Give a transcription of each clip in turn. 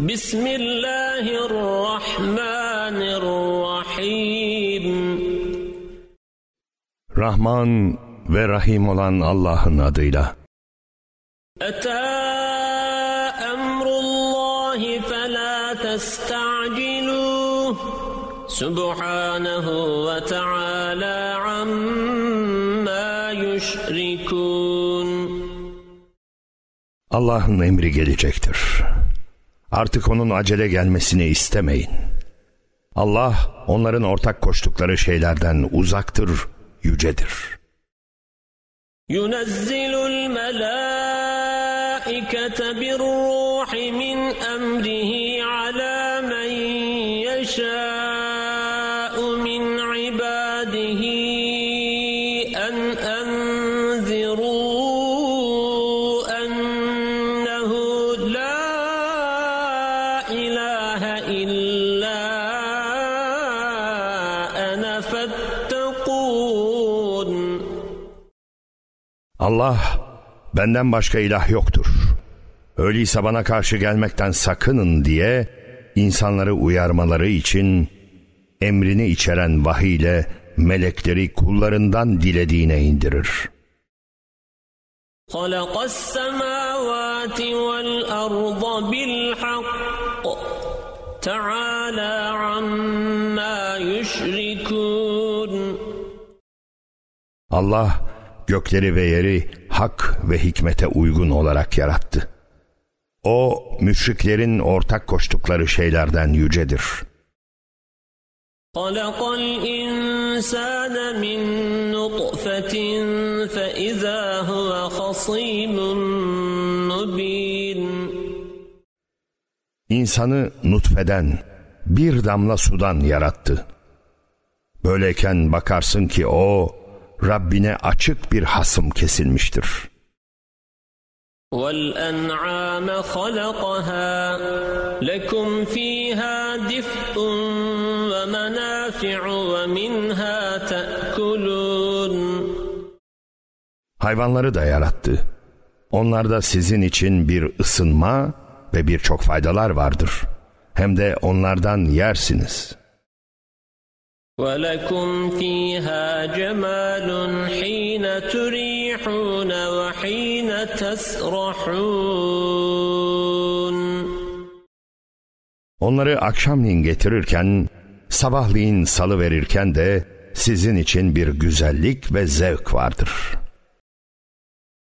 بسم الله الرحمن الرحيم Rahman ve Rahim olan Allah'ın adıyla. أتى أمر الله فلا تستعجلوه سبحانه وتعالى عما يشركون Allah'ın emri gelecektir. Artık onun acele gelmesini istemeyin. Allah onların ortak koştukları şeylerden uzaktır, yücedir. ينزل الملائكة بالروح Allah, benden başka ilah yoktur. Öyleyse bana karşı gelmekten sakının diye insanları uyarmaları için emrini içeren vahiyle melekleri kullarından dilediğine indirir. خلق السماوات والأرض بالحق تعالى عما يشركون Allah gökleri ve yeri hak ve hikmete uygun olarak yarattı. O müşriklerin ortak koştukları şeylerden yücedir. خلق الإنسان من نطفة فإذا هو خصيم مبين İnsanı nutfeden, bir damla sudan yarattı. Böyleyken bakarsın ki o Rabbine açık bir hasım kesilmiştir. والأنعام خلقها لكم فيها دفء ومنافع ومنها تأكلون Hayvanları da yarattı. Onlarda sizin için bir ısınma ve birçok faydalar vardır. Hem de onlardan yersiniz. ولكم فيها جمال حين تريحون وحين تسرحون Onları akşamleyin getirirken, sabahleyin salı verirken de sizin için bir güzellik ve zevk vardır.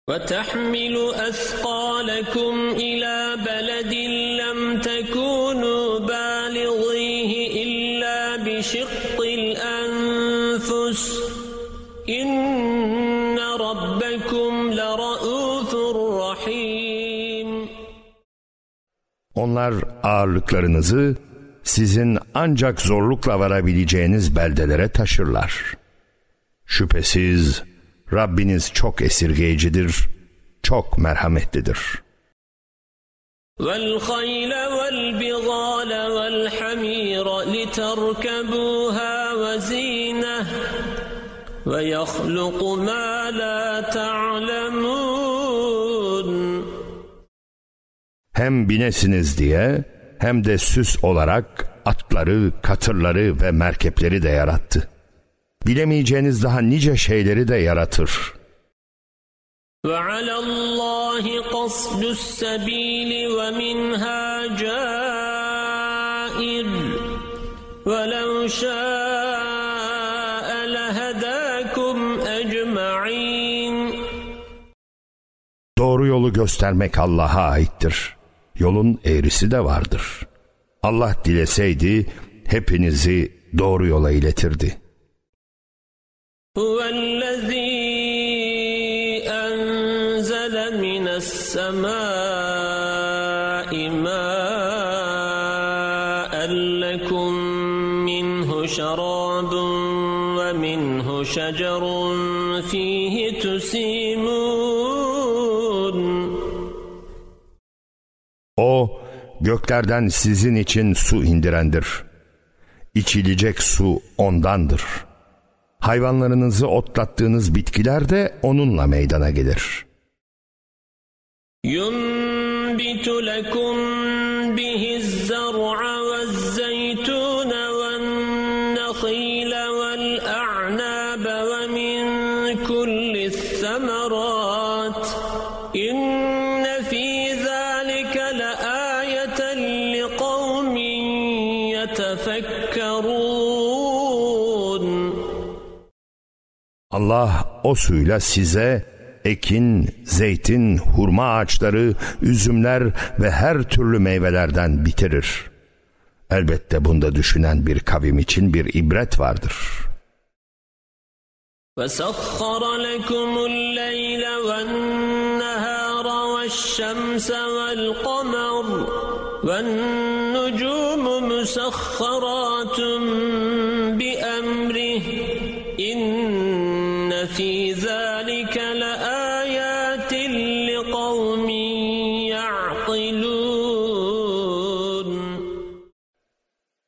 وتحمل أثقالكم Onlar ağırlıklarınızı sizin ancak zorlukla varabileceğiniz beldelere taşırlar. Şüphesiz Rabbiniz çok esirgeyicidir, çok merhametlidir. والخيل والبغال والحمير لتركبوها وزينة ويخلق ما لا تعلمون Hem binesiniz diye hem de süs olarak atları, katırları ve merkepleri de yarattı. Bilemeyeceğiniz daha nice şeyleri de yaratır. وعلى الله قصد السبيل ومنها جائر ولو شاء لهداكم أجمعين Doğru yolu göstermek Allah'a aittir. yolun eğrisi de vardır. Allah dileseydi hepinizi doğru yola iletirdi. Huvellezî enzele minessemâi mâen lekum minhu şerâbun ve minhu şecerun fî göklerden sizin için su indirendir. İçilecek su ondandır. Hayvanlarınızı otlattığınız bitkiler de onunla meydana gelir. ينبت لكم به Allah o suyla size ekin, zeytin, hurma ağaçları, üzümler ve her türlü meyvelerden bitirir. Elbette bunda düşünen bir kavim için bir ibret vardır. وسخر لكم الليل والنهار والشمس والقمر والنجوم مسخرات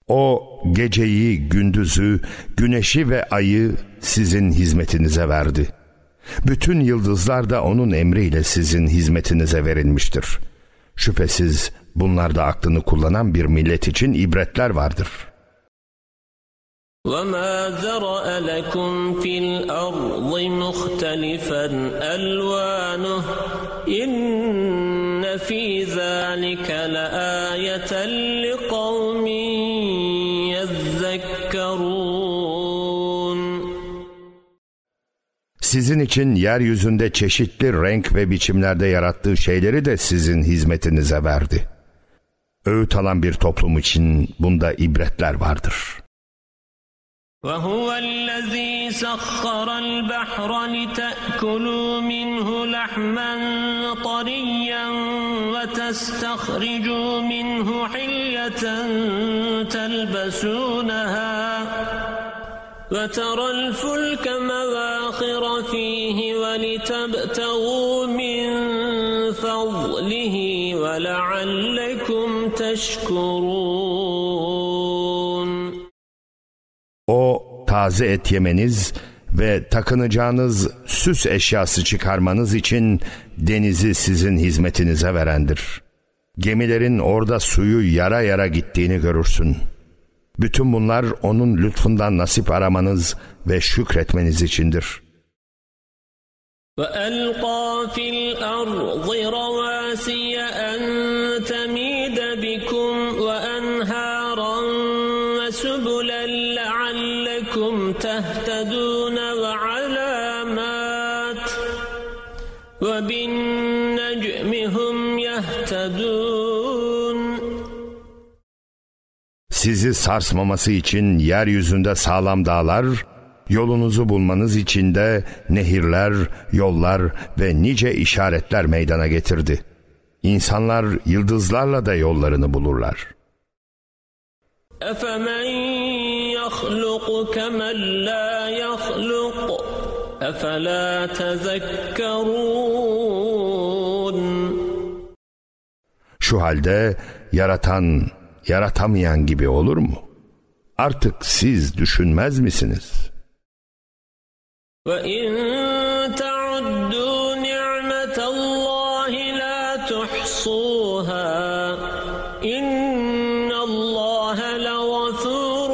O geceyi, gündüzü, güneşi ve ayı sizin hizmetinize verdi. Bütün yıldızlar da onun emriyle sizin hizmetinize verilmiştir. Şüphesiz bunlarda aklını kullanan bir millet için ibretler vardır. وما ذرأ لكم في الأرض مختلفا ألوانه إن في ذلك لآية لقوم Sizin için yeryüzünde çeşitli renk ve biçimlerde yarattığı şeyleri de sizin hizmetinize verdi. Öğüt alan bir toplum için bunda ibretler vardır. وهو الذي سخر البحر لتأكلوا منه لحما طريا وتستخرجوا منه حلية تلبسونها وترى الفلك مواخر فيه ولتبتغوا من فضله ولعلكم تشكرون O taze et yemeniz ve takınacağınız süs eşyası çıkarmanız için denizi sizin hizmetinize verendir. Gemilerin orada suyu yara yara gittiğini görürsün. Bütün bunlar onun lütfundan nasip aramanız ve şükretmeniz içindir. وألقى في الأرض رواسي Sizi sarsmaması için yeryüzünde sağlam dağlar, yolunuzu bulmanız için de nehirler, yollar ve nice işaretler meydana getirdi. İnsanlar yıldızlarla da yollarını bulurlar. أفمن يخلق كمن لا يخلق أفلا تذكرون Şu halde yaratan, yaratamayan gibi olur mu? Artık siz düşünmez misiniz? وإن تعدوا نعمة الله لا تحصوها إن الله لغفور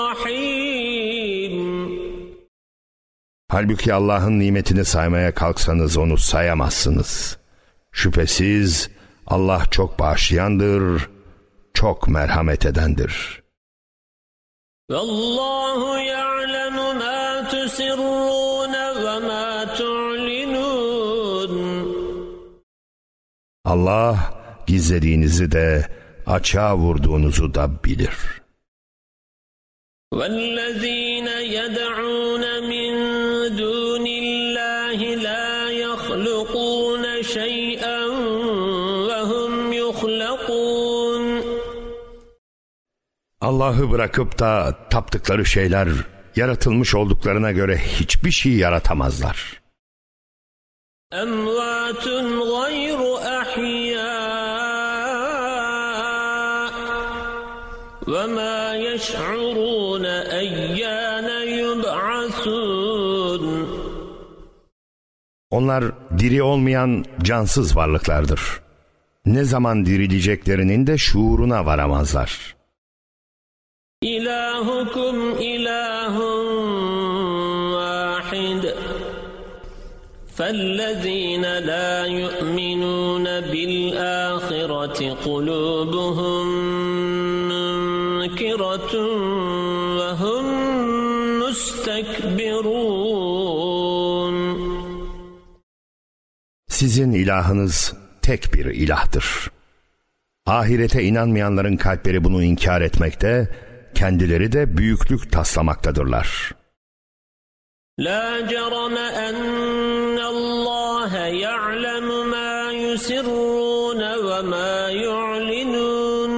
رحيم Halbuki Allah'ın nimetini saymaya kalksanız onu sayamazsınız. Şüphesiz Allah çok bağışlayandır, çok merhamet edendir. والله يعلم ما تسرون وما تعلنون Allah gizlediğinizi de açığa vurduğunuzu da bilir. والذين يدعون Allah'ı bırakıp da taptıkları şeyler yaratılmış olduklarına göre hiçbir şey yaratamazlar. Emvatun gayru ahya ve ma yeş'urun eyyane yub'asun Onlar diri olmayan cansız varlıklardır. Ne zaman dirileceklerinin de şuuruna varamazlar.'' إلهكم إله واحد فالذين لا يؤمنون بالآخرة الآخرة قلوبهم منكرة وهم مستكبرون Sizin ilahınız tek bir ilahtır. Ahirete inanmayanların kalpleri bunu inkar etmekte, kendileri de büyüklük taslamaktadırlar. La cerame ennallâhe ya'lemu mâ yusirrûne ve mâ yu'linûn.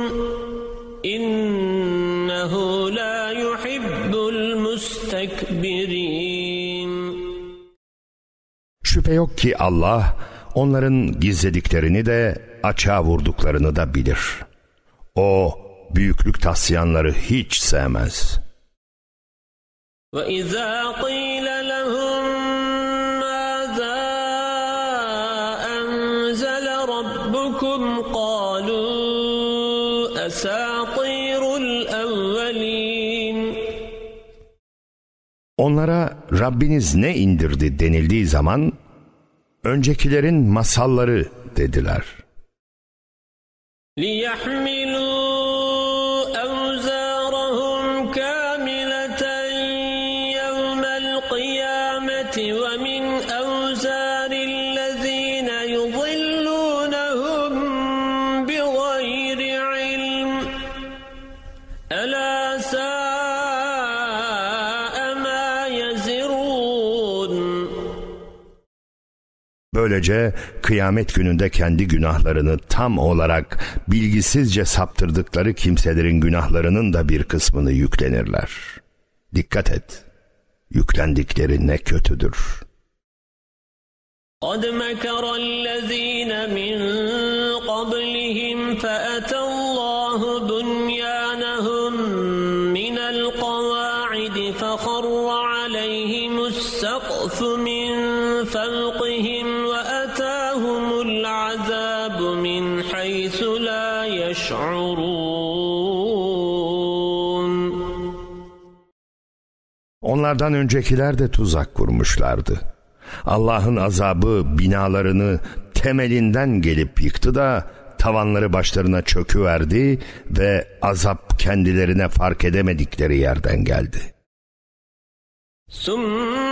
İnnehu la yuhibbul mustekbirin. Şüphe yok ki Allah onların gizlediklerini de açığa vurduklarını da bilir. O büyüklük taslayanları hiç sevmez. وإذا قيل لهم ماذا أنزل ربكم قالوا أساطير الأولين Onlara Rabbiniz ne indirdi denildiği zaman öncekilerin masalları dediler. ليحملوا Böylece kıyamet gününde kendi günahlarını tam olarak bilgisizce saptırdıkları kimselerin günahlarının da bir kısmını yüklenirler. Dikkat et, yüklendikleri ne kötüdür. قد مكر الذين من قبلهم فأتى Onlardan öncekiler de tuzak kurmuşlardı. Allah'ın azabı binalarını temelinden gelip yıktı da tavanları başlarına çöküverdi ve azap kendilerine fark edemedikleri yerden geldi. ثم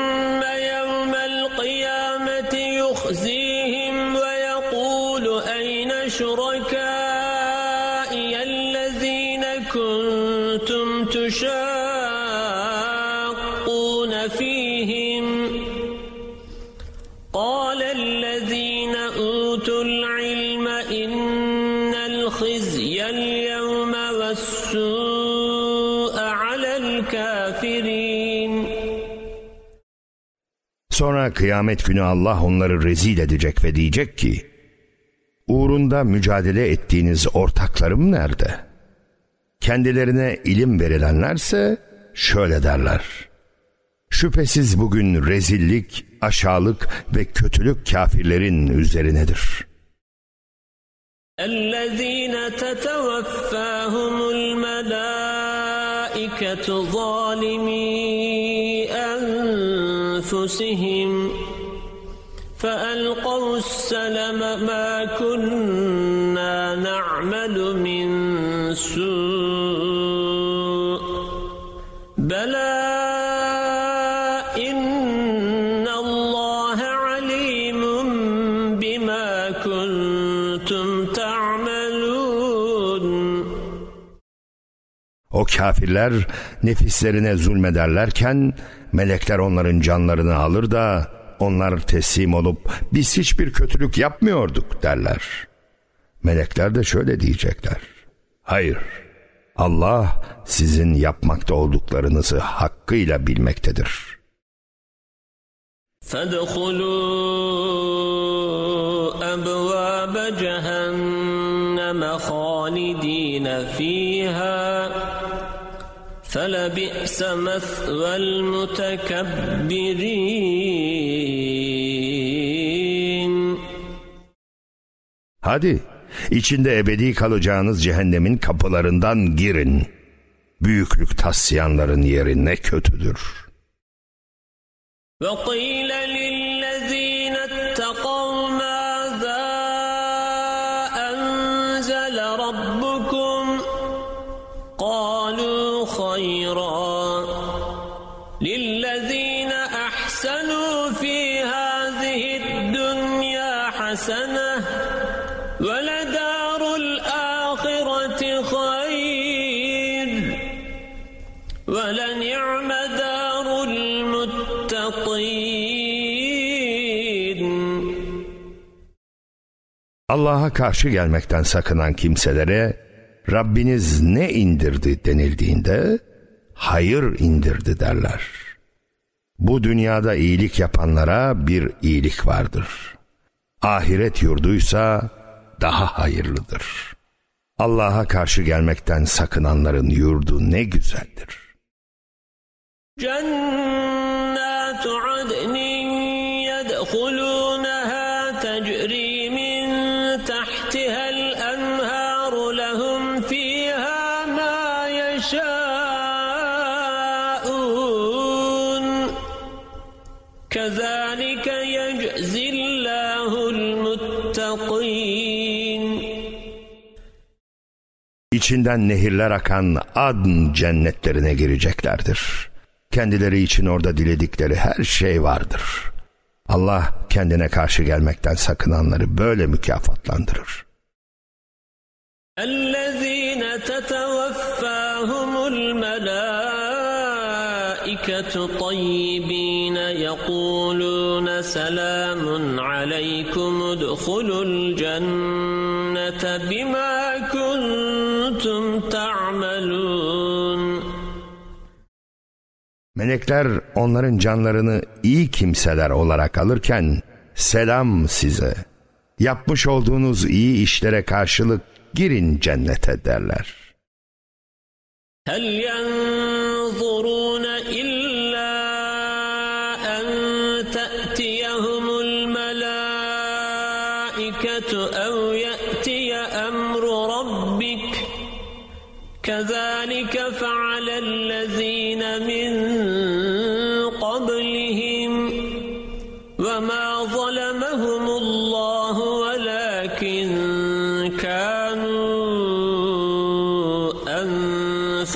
Sonra kıyamet günü Allah onları rezil edecek ve diyecek ki, Uğrunda mücadele ettiğiniz ortaklarım nerede? Kendilerine ilim verilenlerse şöyle derler. Şüphesiz bugün rezillik, aşağılık ve kötülük kafirlerin üzerinedir. الذين تتوفاهم الملائكة ظالمي أنفسهم فألقوا السلم ما كنا نعمل من سوء بلى إن الله عليم بما كنتم تعملون O kafirler nefislerine zulmederlerken melekler onların canlarını alır da onlar teslim olup biz hiçbir kötülük yapmıyorduk derler. Melekler de şöyle diyecekler. Hayır, Allah sizin yapmakta olduklarınızı hakkıyla bilmektedir. فادخلوا أبواب جهنم خالدين فيها فلبئس مثوى المتكبرين Hadi içinde ebedi kalacağınız cehennemin kapılarından girin. Büyüklük taslayanların yeri ne kötüdür. وقيل Allah'a karşı gelmekten sakınan kimselere Rabbiniz ne indirdi denildiğinde hayır indirdi derler. Bu dünyada iyilik yapanlara bir iyilik vardır. Ahiret yurduysa daha hayırlıdır. Allah'a karşı gelmekten sakınanların yurdu ne güzeldir. Cennet كذلك يجزي الله المتقين İçinden nehirler akan adn cennetlerine gireceklerdir. Kendileri için orada diledikleri her şey vardır. Allah kendine karşı gelmekten sakınanları böyle mükafatlandırır. الذين تتوفاهم الملائكة طيبين يقولون سلام عليكم ادخلوا الجنة بما كنتم تعملون Melekler onların canlarını iyi kimseler olarak alırken selam size. Yapmış olduğunuz iyi işlere karşılık girin cennete derler. هل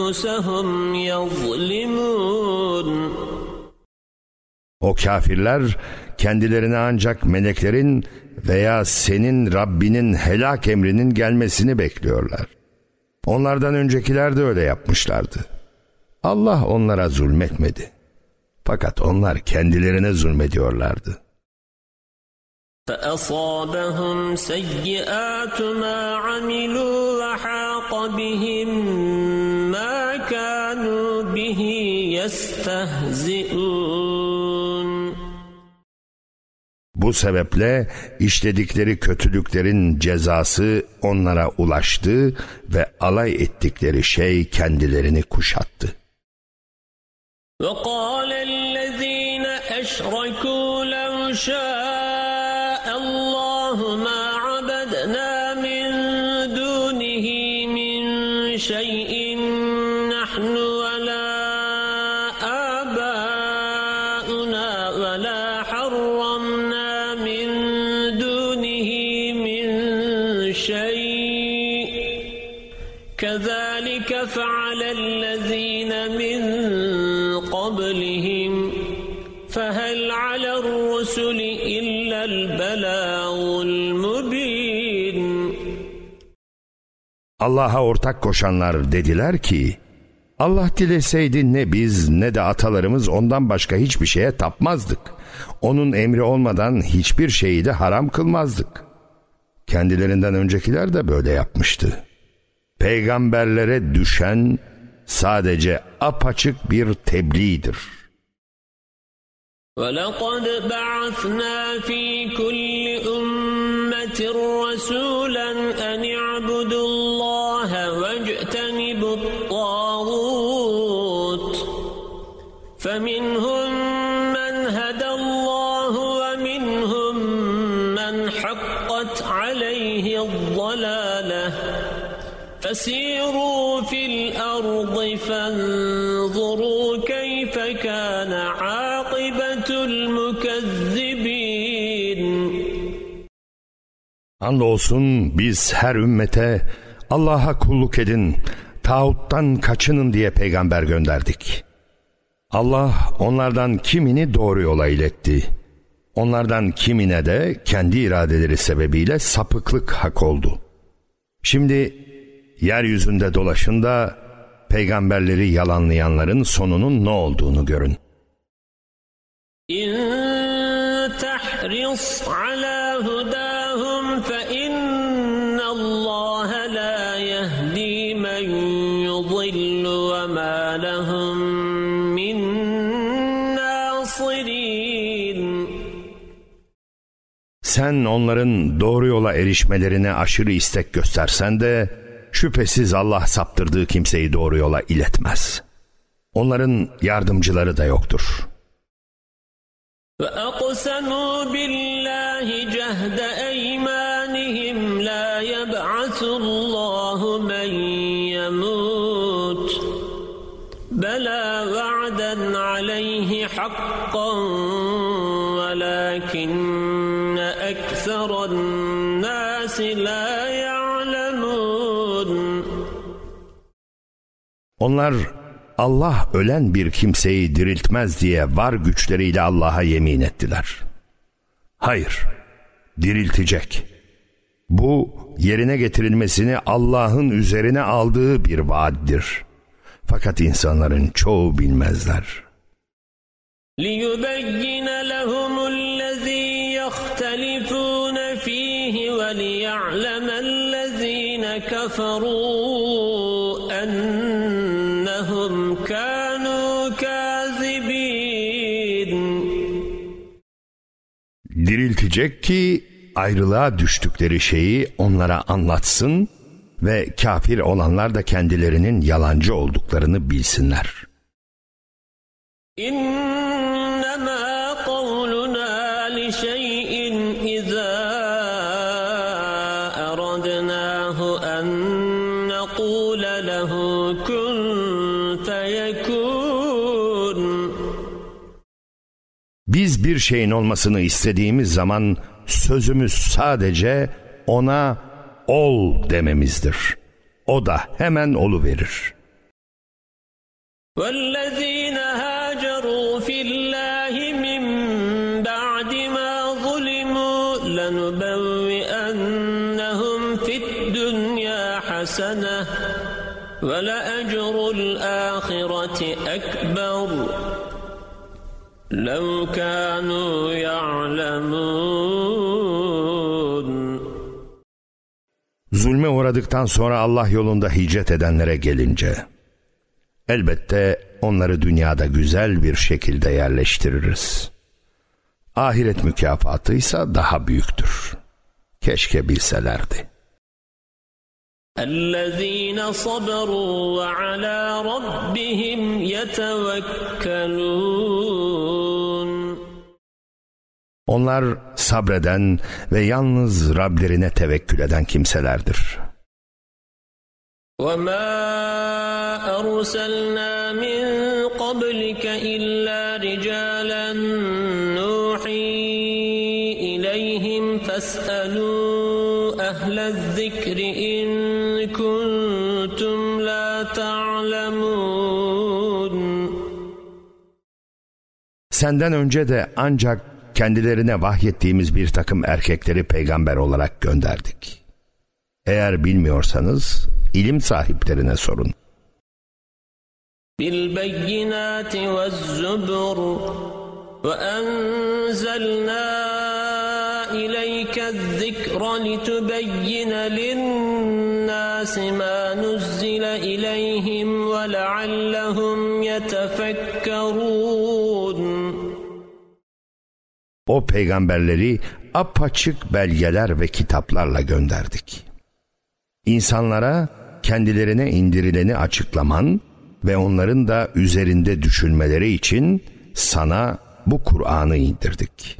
أنفسهم يظلمون O kafirler kendilerine ancak meleklerin veya senin Rabbinin helak emrinin gelmesini bekliyorlar. Onlardan öncekiler de öyle yapmışlardı. Allah onlara zulmetmedi. Fakat onlar kendilerine zulmediyorlardı. فأصابهم سيئات ما عملوا وحاق بهم يستهزئون Bu sebeple işledikleri kötülüklerin cezası onlara ulaştı ve alay ettikleri şey kendilerini kuşattı. وقال الذين أشركوا لو شاء الله ما عبدنا من دونه من شيء Allah'a ortak koşanlar dediler ki, Allah dileseydi ne biz ne de atalarımız ondan başka hiçbir şeye tapmazdık. Onun emri olmadan hiçbir şeyi de haram kılmazdık. Kendilerinden öncekiler de böyle yapmıştı. Peygamberlere düşen sadece apaçık bir tebliğdir. ولقد بعثنا في كل أمة رسولا فسيروا في الأرض فانظروا كيف كان عاقبة المكذبين Andolsun biz her ümmete Allah'a kulluk edin, tağuttan kaçının diye peygamber gönderdik. Allah onlardan kimini doğru yola iletti. Onlardan kimine de kendi iradeleri sebebiyle sapıklık hak oldu. Şimdi yeryüzünde dolaşın da peygamberleri yalanlayanların sonunun ne olduğunu görün. Sen onların doğru yola erişmelerine aşırı istek göstersen de şüphesiz Allah saptırdığı kimseyi doğru yola iletmez. Onların yardımcıları da yoktur. وَأَقْسَمُوا بِاللّٰهِ جَهْدَ اَيْمَانِهِمْ لَا يَبْعَثُ اللّٰهُ مَنْ يَمُوتُ بَلَى وَعْدًا عَلَيْهِ حَقًّا وَلَكِنَّ أَكْثَرَ النَّاسِ لَا Onlar Allah ölen bir kimseyi diriltmez diye var güçleriyle Allah'a yemin ettiler. Hayır, diriltecek. Bu yerine getirilmesini Allah'ın üzerine aldığı bir vaaddir. Fakat insanların çoğu bilmezler. لِيُبَيِّنَ لَهُمُ الَّذ۪ي يَخْتَلِفُونَ ف۪يهِ وَلِيَعْلَمَ الَّذ۪ينَ كَفَرُوا diriltecek ki ayrılığa düştükleri şeyi onlara anlatsın ve kafir olanlar da kendilerinin yalancı olduklarını bilsinler. İn Biz bir şeyin olmasını istediğimiz zaman sözümüz sadece ona ol dememizdir. O da hemen olu verir. والذين هاجروا في الله من بعد ما ظلموا لنبوئنهم في الدنيا حسنة ولأجر الآخرة أكبر لو كانوا يعلمون Zulme uğradıktan sonra Allah yolunda hicret edenlere gelince elbette onları dünyada güzel bir şekilde yerleştiririz. Ahiret mükafatı ise daha büyüktür. Keşke bilselerdi. الذين صبروا وعلى ربهم يتوكلون Onlar sabreden ve yalnız Rablerine tevekkül eden kimselerdir. وما أرسلنا من قبلك إلا رجالا نوحي إليهم فاسألوا أهل الذكر إن كنتم لا تعلمون Senden önce de ancak kendilerine vahyettiğimiz bir takım erkekleri peygamber olarak gönderdik. Eğer bilmiyorsanız ilim sahiplerine sorun. بالبينات والزبر وأنزلنا إليك الذكر لتبين للناس ما نزل إليهم ولعلهم O peygamberleri apaçık belgeler ve kitaplarla gönderdik. İnsanlara kendilerine indirileni açıklaman ve onların da üzerinde düşünmeleri için sana bu Kur'an'ı indirdik.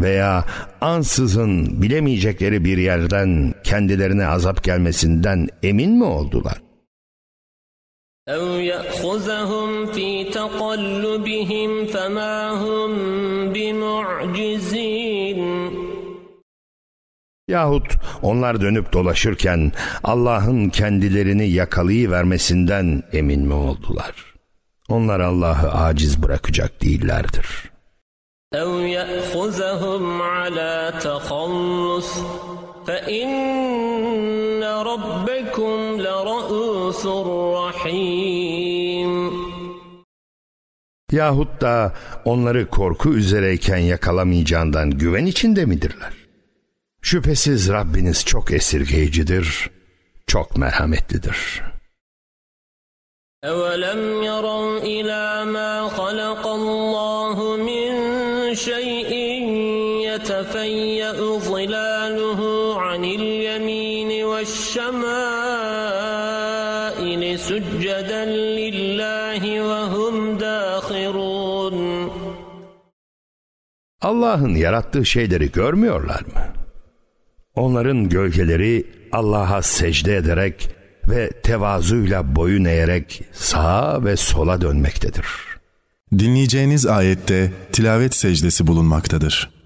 veya ansızın bilemeyecekleri bir yerden kendilerine azap gelmesinden emin mi oldular? أَوْ يَأْخُذَهُمْ فِي تَقَلُّبِهِمْ فَمَا هُمْ بِمُعْجِزِينَ Yahut onlar dönüp dolaşırken Allah'ın kendilerini yakalayıvermesinden emin mi oldular? Onlar Allah'ı aciz bırakacak değillerdir. أَوْ يَأْخُذَهُمْ عَلَى تَخَلُّصٍ فَإِنَّ رَبَّكُمْ لَرَءُوسٌ رَحِيمٌ Yahut da onları korku üzereyken yakalamayacağından güven içinde midirler? Şüphesiz Rabbiniz çok esirgeyicidir, çok merhametlidir. أَوَلَمْ يَرَوْا إِلَى مَا خَلَقَ اللَّهُ مِنْ شَيْءٍ يَتَفَيَّأُ ظِلَالُهُ عَنِ الْيَمِينِ وَالشَّمَائِلِ سُجَّدًا لِلَّهِ وَهُمْ دَاخِرُونَ Allah'ın yarattığı şeyleri görmüyorlar mı? Onların gölgeleri Allah'a secde ederek ve tevazuyla boyun eğerek sağa ve sola dönmektedir. Dinleyeceğiniz ayette tilavet secdesi bulunmaktadır.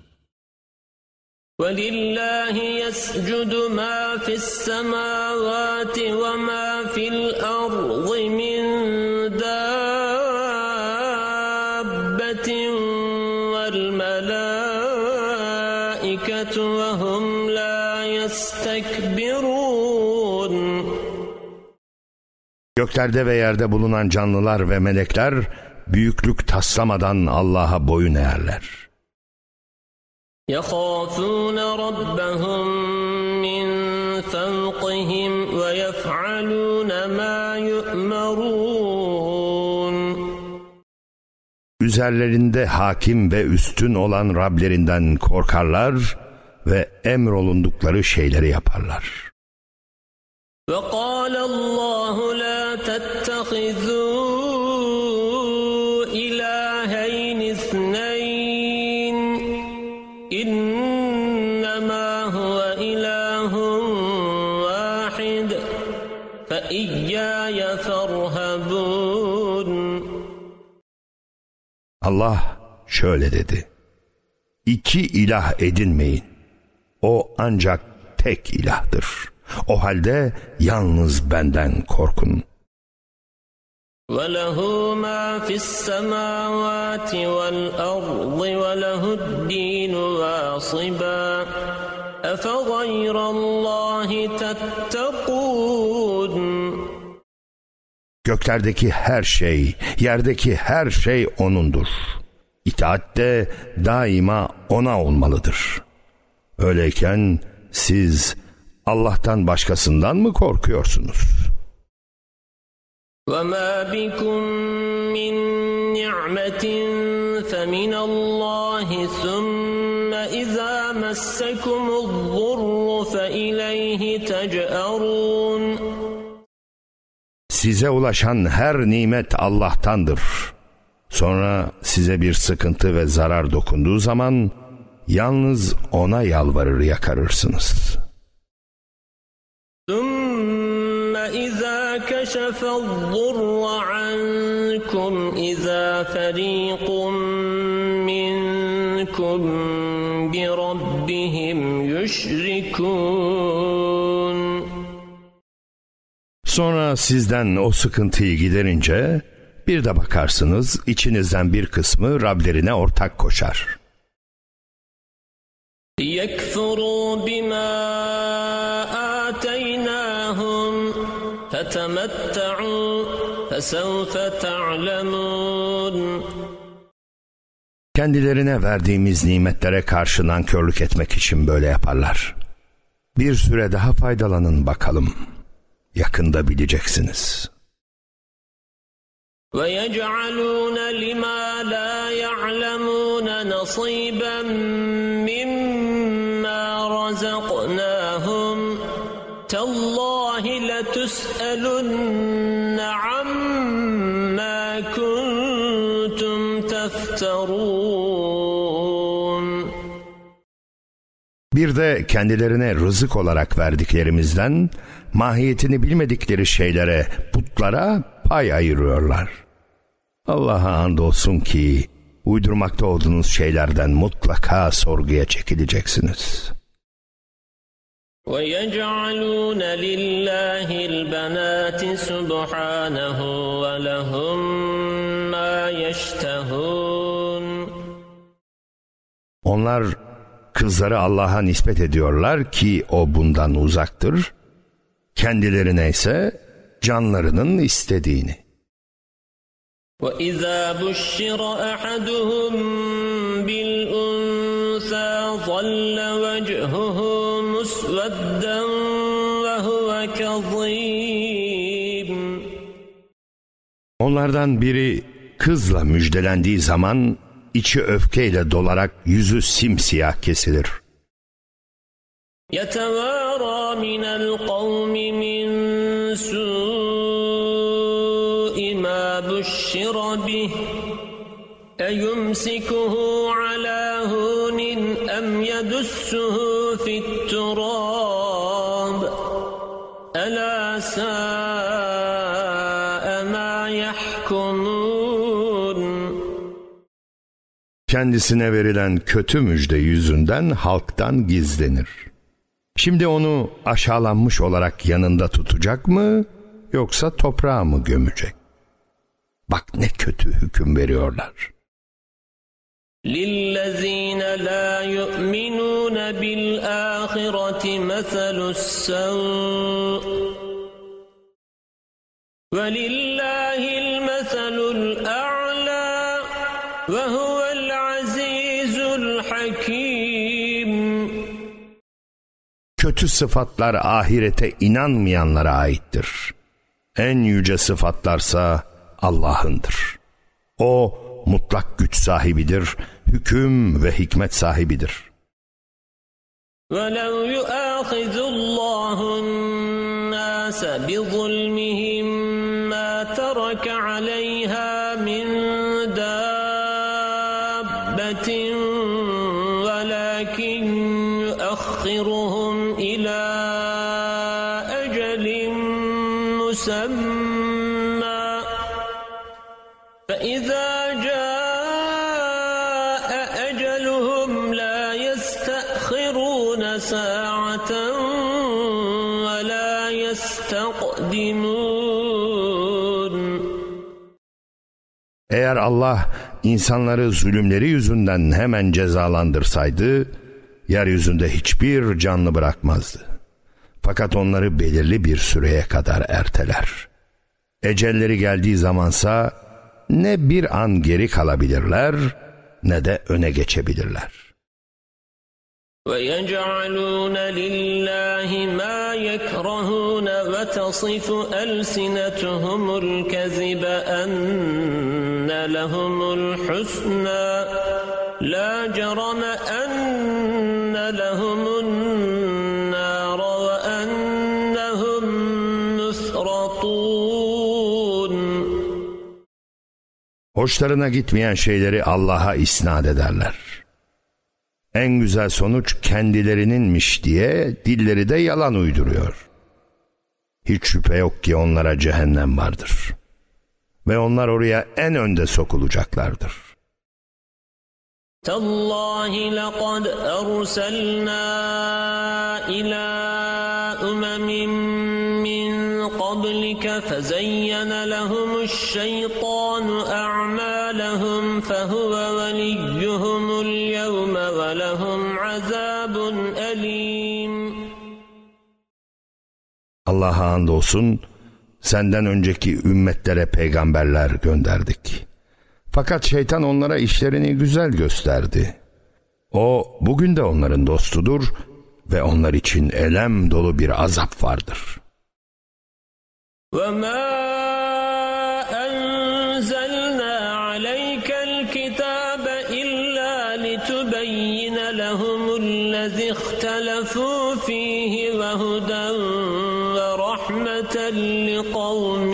وَلِلَّهِ يَسْجُدُ مَا فِي السَّمَاوَاتِ وَمَا فِي الْأَرْضِ مِنْ دَابَّةٍ وَالْمَلَائِكَةُ وَهُمْ لَا يَسْتَكْبِرُونَ Göklerde ve yerde bulunan canlılar ve melekler büyüklük taslamadan Allah'a boyun eğerler. يخافون ربهم من فوقهم ويفعلون ما يؤمرون Üzerlerinde hakim ve üstün olan Rablerinden korkarlar ve emrolundukları şeyleri yaparlar. وقال الله لا إنما هو إله واحد فإياي فارهبون Allah şöyle dedi. İki ilah edinmeyin. O ancak tek ilahdır. O halde yalnız benden korkun. وله ما في السماوات والأرض وله الدين واصبا أفغير الله تتقون Göklerdeki her şey, yerdeki her şey O'nundur. İtaat de daima O'na olmalıdır. Öyleyken siz Allah'tan başkasından mı korkuyorsunuz? وما بكم من نعمة فمن الله ثم إذا مسكم الضر فإليه تجأرون Size ulaşan her nimet Allah'tandır. Sonra size bir sıkıntı ve zarar dokunduğu zaman yalnız O'na yalvarır yakarırsınız. كشف الضر عنكم إذا فريق منكم بربهم يشركون Sonra sizden o sıkıntıyı giderince bir de bakarsınız içinizden bir kısmı Rablerine ortak koşar. ليكفروا بما فسوف تعلمون Kendilerine verdiğimiz nimetlere karşı nankörlük etmek için böyle yaparlar. Bir süre daha faydalanın bakalım. Yakında bileceksiniz. ويجعلون لما لا يعلمون نصيبا Bir de kendilerine rızık olarak verdiklerimizden mahiyetini bilmedikleri şeylere, putlara pay ayırıyorlar. Allah'a andolsun ki uydurmakta olduğunuz şeylerden mutlaka sorguya çekileceksiniz. ويجعلون لله البنات سبحانه ولهم ما يشتهون Onlar kızları Allah'a nispet ediyorlar ki o bundan uzaktır. Kendilerine ise canlarının istediğini. وإذا بشر أحدهم بالأنثى ظل وجهه مسودا وهو كظيم Onlardan biri kızla müjdelendiği zaman içi öfkeyle dolarak yüzü simsiyah kesilir. يتوارى من القوم من سوء ما بشر به أيمسكه على هون أم يدسه في التراب Kendisine verilen kötü müjde yüzünden halktan gizlenir. Şimdi onu aşağılanmış olarak yanında tutacak mı yoksa toprağa mı gömecek? Bak ne kötü hüküm veriyorlar. للذين لا يؤمنون بالآخرة مثل السوء ولله Kötü sıfatlar ahirete inanmayanlara aittir. En yüce sıfatlarsa Allah'ındır. O mutlak güç sahibidir, hüküm ve hikmet sahibidir. ولو يؤاخذ الله الناس بظلمهم ما ترك عليها من دابة ولكن يؤخرهم Allah insanları zulümleri yüzünden hemen cezalandırsaydı, yeryüzünde hiçbir canlı bırakmazdı. Fakat onları belirli bir süreye kadar erteler. Ecelleri geldiği zamansa ne bir an geri kalabilirler ne de öne geçebilirler. ويجعلون لله ما يكرهون وتصف ألسنتهم الكذب أن لهم الحسنى لا جرم أن لهم النار وأنهم مفرطون Hoşlarına gitmeyen şeyleri Allah'a isnat ederler. En güzel sonuç kendilerininmiş diye dilleri de yalan uyduruyor. Hiç şüphe yok ki onlara cehennem vardır. Ve onlar oraya en önde sokulacaklardır. تالله لقد أرسلنا إلى أمم من قبلك فزين لهم الشيطان أعمالهم فهو وليهم اليوم ولهم عذاب أليم Allah'a andolsun senden önceki ümmetlere peygamberler gönderdik. Fakat şeytan onlara işlerini güzel gösterdi. O bugün de onların dostudur ve onlar için elem dolu bir azap vardır. وما أنزلنا عليك الكتاب إلا لتبين لهم الذي اختلفوا فيه وهدى ورحمة لقوم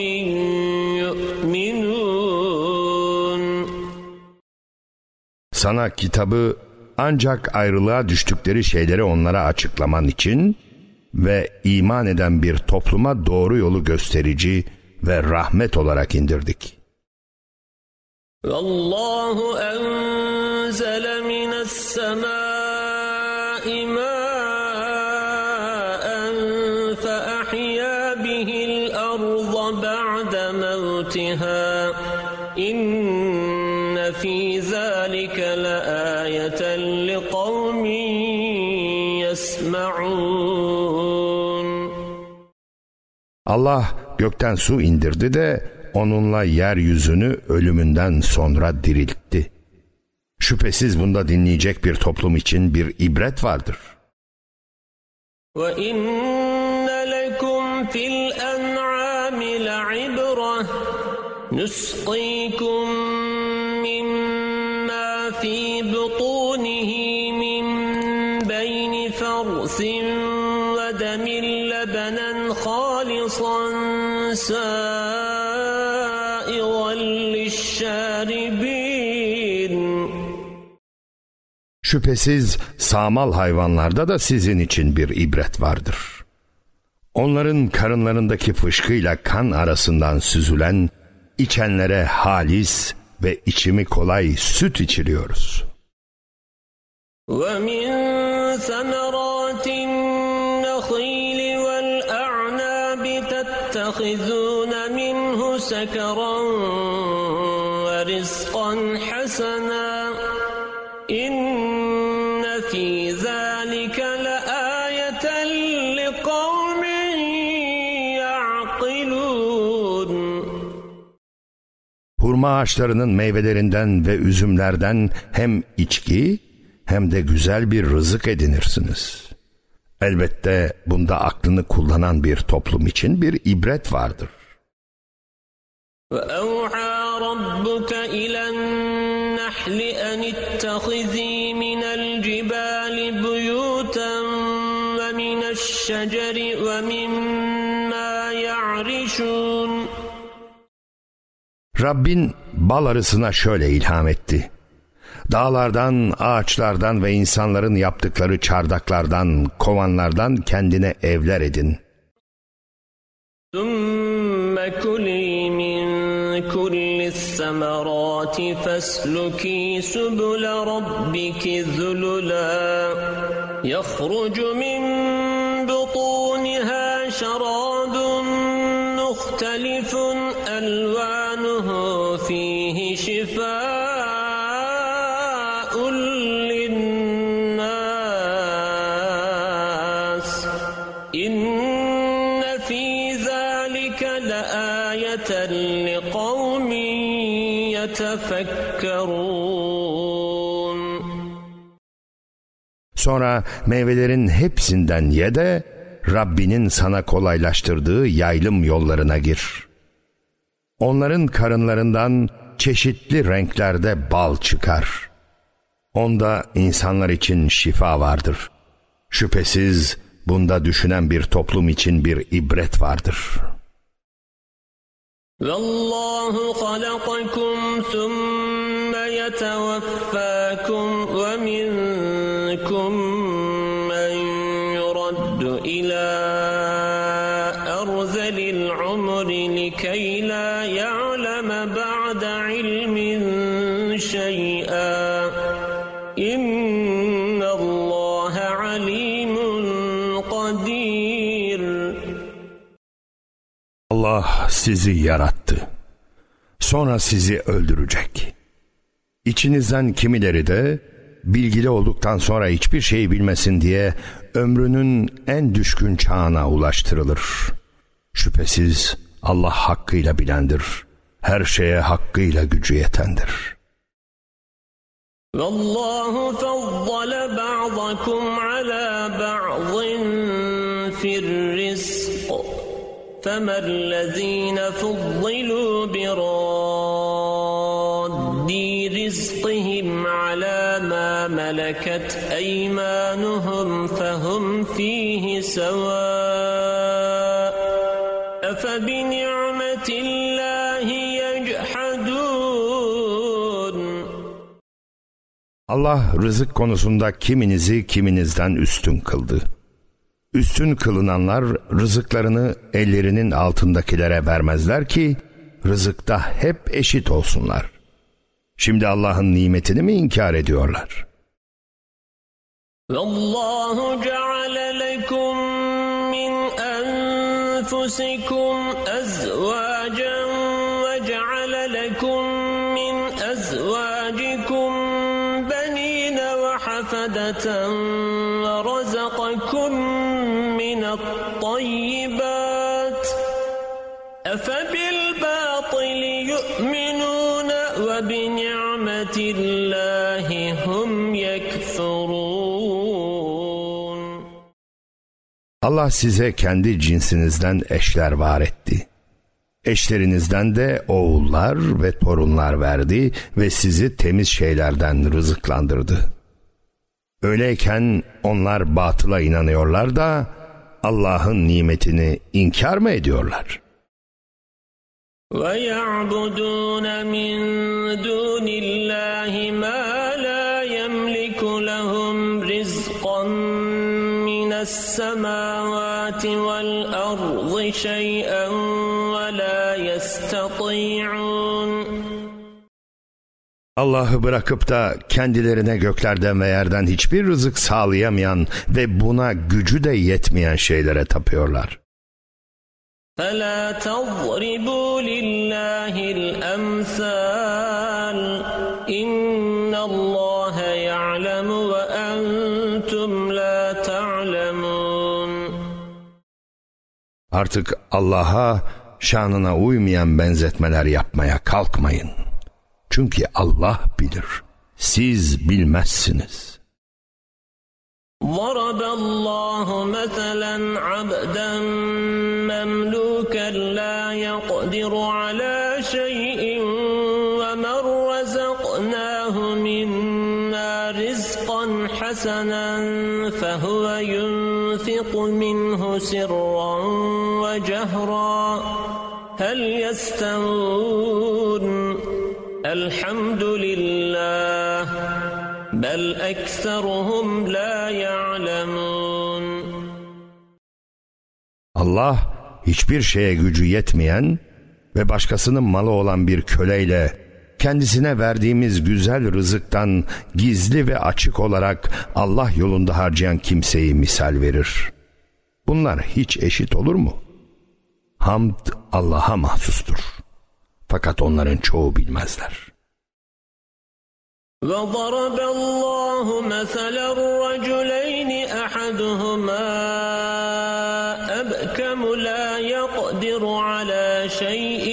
sana kitabı ancak ayrılığa düştükleri şeyleri onlara açıklaman için ve iman eden bir topluma doğru yolu gösterici ve rahmet olarak indirdik. Allahu enzele mines semai Allah gökten su indirdi de onunla yeryüzünü ölümünden sonra diriltti. Şüphesiz bunda dinleyecek bir toplum için bir ibret vardır. وَإِنَّ لَكُمْ فِي الْأَنْعَامِ لَعِبْرَةً نُسْقِيكُم سَائِغًا لِّلشَّارِبِينَ Şüphesiz sağmal hayvanlarda da sizin için bir ibret vardır. Onların karınlarındaki fışkıyla kan arasından süzülen, içenlere halis ve içimi kolay süt içiriyoruz. وَمِن ثَمَرَاتِ مِنْهُ سَكَرًا وَرِزْقًا حَسَنًا إِنَّ فِي ذَلِكَ لَآيَةً لِقَوْمٍ يَعْقِلُونَ Hurma ağaçlarının meyvelerinden ve üzümlerden hem içki hem de güzel bir rızık edinirsiniz. Elbette bunda aklını kullanan bir toplum için bir ibret vardır. وأوحى ربك إلى النحل أن اتخذي من الجبال بيوتا ومن الشجر ومما يعرشون Rabbin bal arısına şöyle ilham etti. Dağlardan, ağaçlardan ve insanların yaptıkları çardaklardan, kovanlardan kendine evler edin. ثم كلي من كل الثمرات فاسلكي سبل ربك ذللا. يخرج من بطونها شراب مختلف Sonra meyvelerin hepsinden ye de Rabbinin sana kolaylaştırdığı yaylım yollarına gir. Onların karınlarından çeşitli renklerde bal çıkar. Onda insanlar için şifa vardır. Şüphesiz bunda düşünen bir toplum için bir ibret vardır. والله خلقكم ثم يتوفاكم Allah sizi yarattı. Sonra sizi öldürecek. İçinizden kimileri de bilgili olduktan sonra hiçbir şey bilmesin diye ömrünün en düşkün çağına ulaştırılır. Şüphesiz Allah hakkıyla bilendir. Her şeye hakkıyla gücü yetendir. Vallahu faddala ba'dakum فما الذين فضلوا براد رزقهم على ما ملكت أيمانهم فهم فيه سواء أفبنعمة الله Allah rızık konusunda kiminizi kiminizden üstün kıldı. Üstün kılınanlar rızıklarını ellerinin altındakilere vermezler ki rızıkta hep eşit olsunlar. Şimdi Allah'ın nimetini mi inkar ediyorlar? Allahu ceale lekum min enfusikum ezvacen ve ceale lekum min ezvacikum benine ve hafedeten Allah size kendi cinsinizden eşler var etti. Eşlerinizden de oğullar ve torunlar verdi ve sizi temiz şeylerden rızıklandırdı. Öyleyken onlar batıla inanıyorlar da Allah'ın nimetini inkar mı ediyorlar? ويعبدون من دون الله ما لا يملك لهم رزقا من السماوات والأرض شيئا ولا يستطيعون Allah'ı bırakıp da kendilerine göklerden ve yerden hiçbir rızık sağlayamayan ve buna gücü de yetmeyen şeylere tapıyorlar. فلا تضربوا لله الأمثال إن الله يعلم وأنتم Artık Allah'a şanına uymayan benzetmeler yapmaya kalkmayın. Çünkü Allah bilir. Siz bilmezsiniz. ضرب الله مثلا عبدا مملوكا لا يقدر على شيء ومن رزقناه منا رزقا حسنا فهو ينفق منه سرا وجهرا هل يستوون الحمد لله بل أكثرهم لا يعلمون Allah hiçbir şeye gücü yetmeyen ve başkasının malı olan bir köleyle kendisine verdiğimiz güzel rızıktan gizli ve açık olarak Allah yolunda harcayan kimseyi misal verir. Bunlar hiç eşit olur mu? Hamd Allah'a mahsustur. Fakat onların çoğu bilmezler. وضرب الله مثلا الرجلين أحدهما أبكم لا يقدر على شيء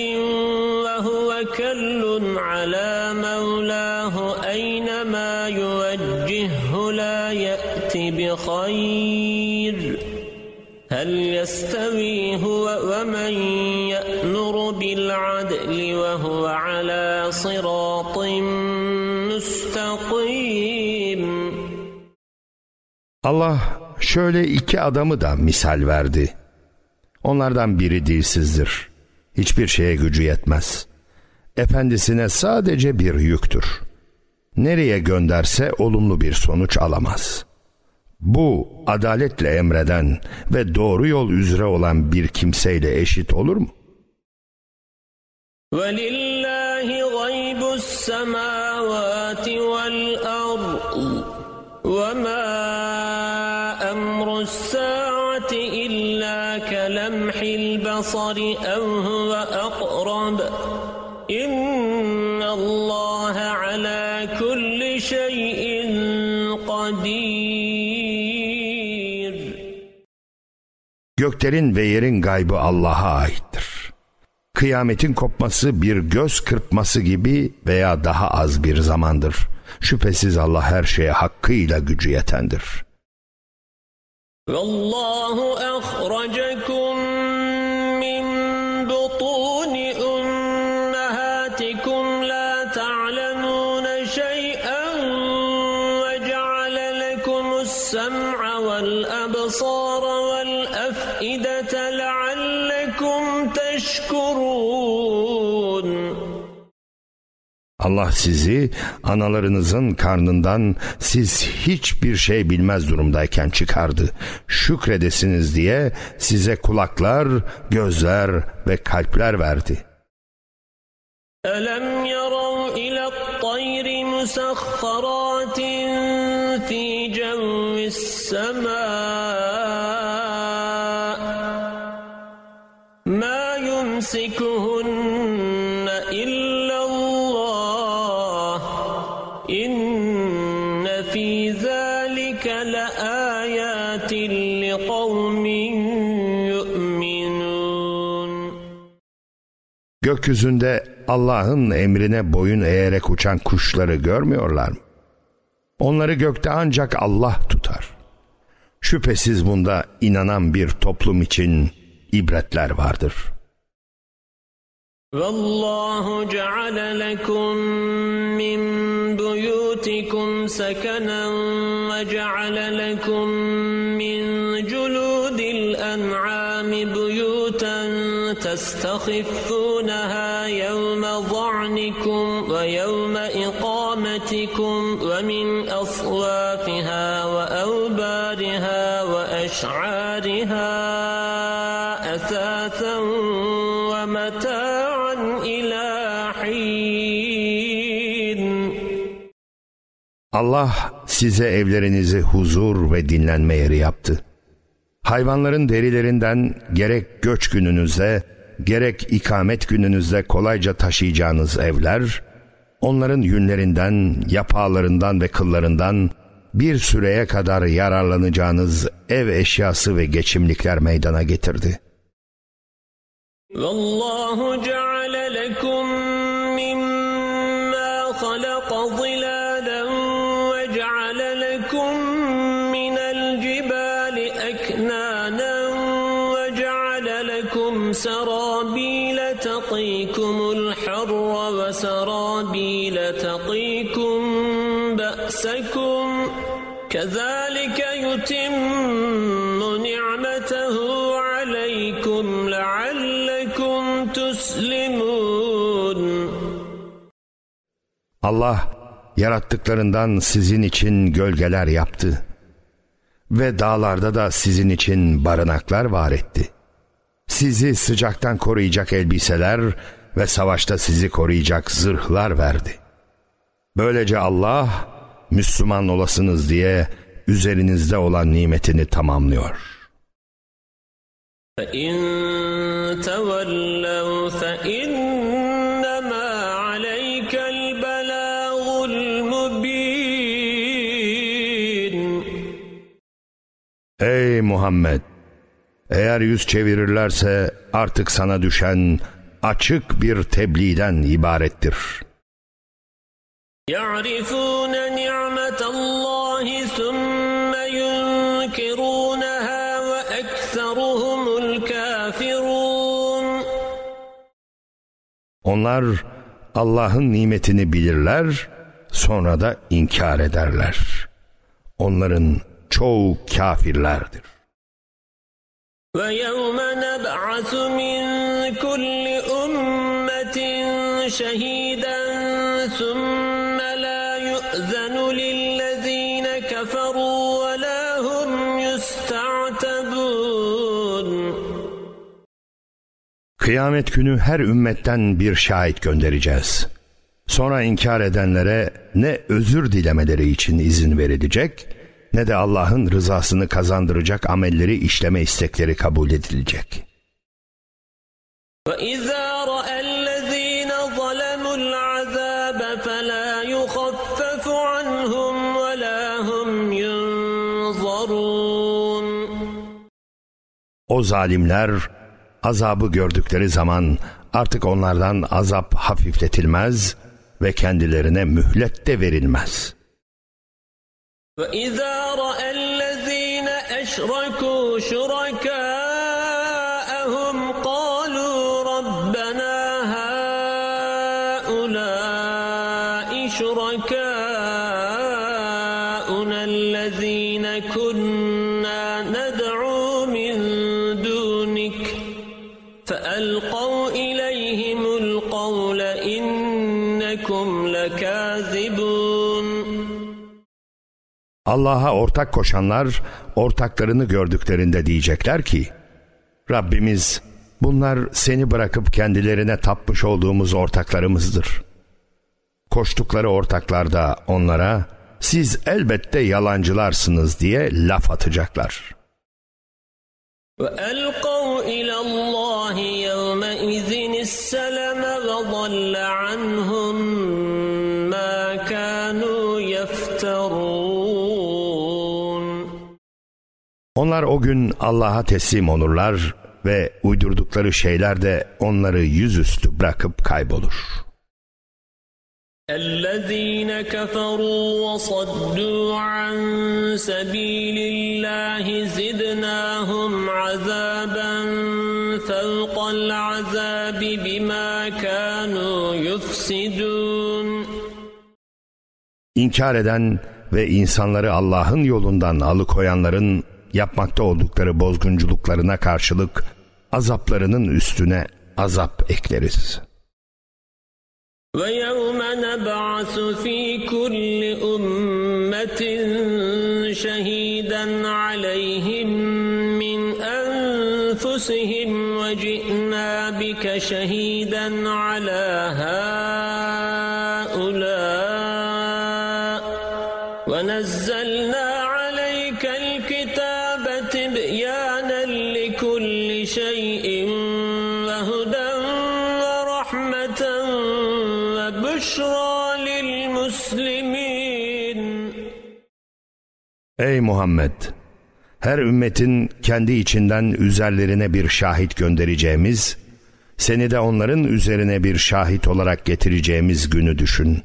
وهو كل على مولاه أينما يوجهه لا يأتي بخير هل يستوي على صراط مستقيم Allah şöyle iki adamı da misal verdi. Onlardan biri dilsizdir. Hiçbir şeye gücü yetmez. Efendisine sadece bir yüktür. Nereye gönderse olumlu bir sonuç alamaz. Bu adaletle emreden ve doğru yol üzere olan bir kimseyle eşit olur mu? ولله غيب السماوات والأرض وما أمر الساعة إلا كلمح البصر أو هو أقرب إن الله على كل شيء قدير Göklerin ve yerin gaybı Allah'a aittir. kıyametin kopması bir göz kırpması gibi veya daha az bir zamandır. Şüphesiz Allah her şeye hakkıyla gücü yetendir. Vallahu ahraca Allah sizi analarınızın karnından siz hiçbir şey bilmez durumdayken çıkardı. Şükredesiniz diye size kulaklar, gözler ve kalpler verdi. Elem yarav ila tayri musakharat fi cevvis sema gökyüzünde Allah'ın emrine boyun eğerek uçan kuşları görmüyorlar mı? Onları gökte ancak Allah tutar. Şüphesiz bunda inanan bir toplum için ibretler vardır. Vallahu ceale lekum min buyutikum sekanen ve ceale lekum min culudil en'ami buyutan testakhiffu ويوم إقامتكم ومن أصوافها وأوبارها وأشعارها أثاثا ومتاعا إلى حين Allah size evlerinizi huzur ve dinlenme yeri yaptı. Hayvanların derilerinden gerek göç gününüzde gerek ikamet gününüzde kolayca taşıyacağınız evler, onların yünlerinden, yapağlarından ve kıllarından bir süreye kadar yararlanacağınız ev eşyası ve geçimlikler meydana getirdi. Vallahu ceale lekum كذلك يتم نعمته عليكم لعلكم تسلمون Allah yarattıklarından sizin için gölgeler yaptı ve dağlarda da sizin için barınaklar var etti. Sizi sıcaktan koruyacak elbiseler ve savaşta sizi koruyacak zırhlar verdi. Böylece Allah Müslüman olasınız diye üzerinizde olan nimetini tamamlıyor. فإن تولوا فإنما عليك البلاغ المبين Ey Muhammed! Eğer yüz çevirirlerse artık sana düşen açık bir tebliğden ibarettir. يعرفون نعمة الله ثم ينكرونها وأكثرهم الكافرون Onlar Allah'ın nimetini bilirler, sonra da inkar ederler. Onların çoğu kafirlerdir. ويوم نبعث من كل أمة شهيدا Kıyamet günü her ümmetten bir şahit göndereceğiz. Sonra inkar edenlere ne özür dilemeleri için izin verilecek ne de Allah'ın rızasını kazandıracak amelleri işleme istekleri kabul edilecek. وإذا O zalimler azabı gördükleri zaman artık onlardan azap hafifletilmez ve kendilerine mühlet de verilmez. وإذا رأى الذين أشركوا شركاءهم Allah'a ortak koşanlar ortaklarını gördüklerinde diyecekler ki Rabbimiz bunlar seni bırakıp kendilerine tapmış olduğumuz ortaklarımızdır. Koştukları ortaklar da onlara siz elbette yalancılarsınız diye laf atacaklar. وَأَلْقَوْا Onlar o gün Allah'a teslim olurlar ve uydurdukları şeyler de onları yüzüstü bırakıp kaybolur. الذين كفروا وصدوا عن سبيل الله زدناهم عذابا فوق العذاب بما كانوا يفسدون İnkar eden ve insanları Allah'ın yolundan alıkoyanların yapmakta oldukları bozgunculuklarına karşılık azaplarının üstüne azap ekleriz. ويوم نبعث في كل أمة شهيدا عليهم من أنفسهم وجئنا بك شهيدا على هؤلاء Muhammed! Her ümmetin kendi içinden üzerlerine bir şahit göndereceğimiz, seni de onların üzerine bir şahit olarak getireceğimiz günü düşün.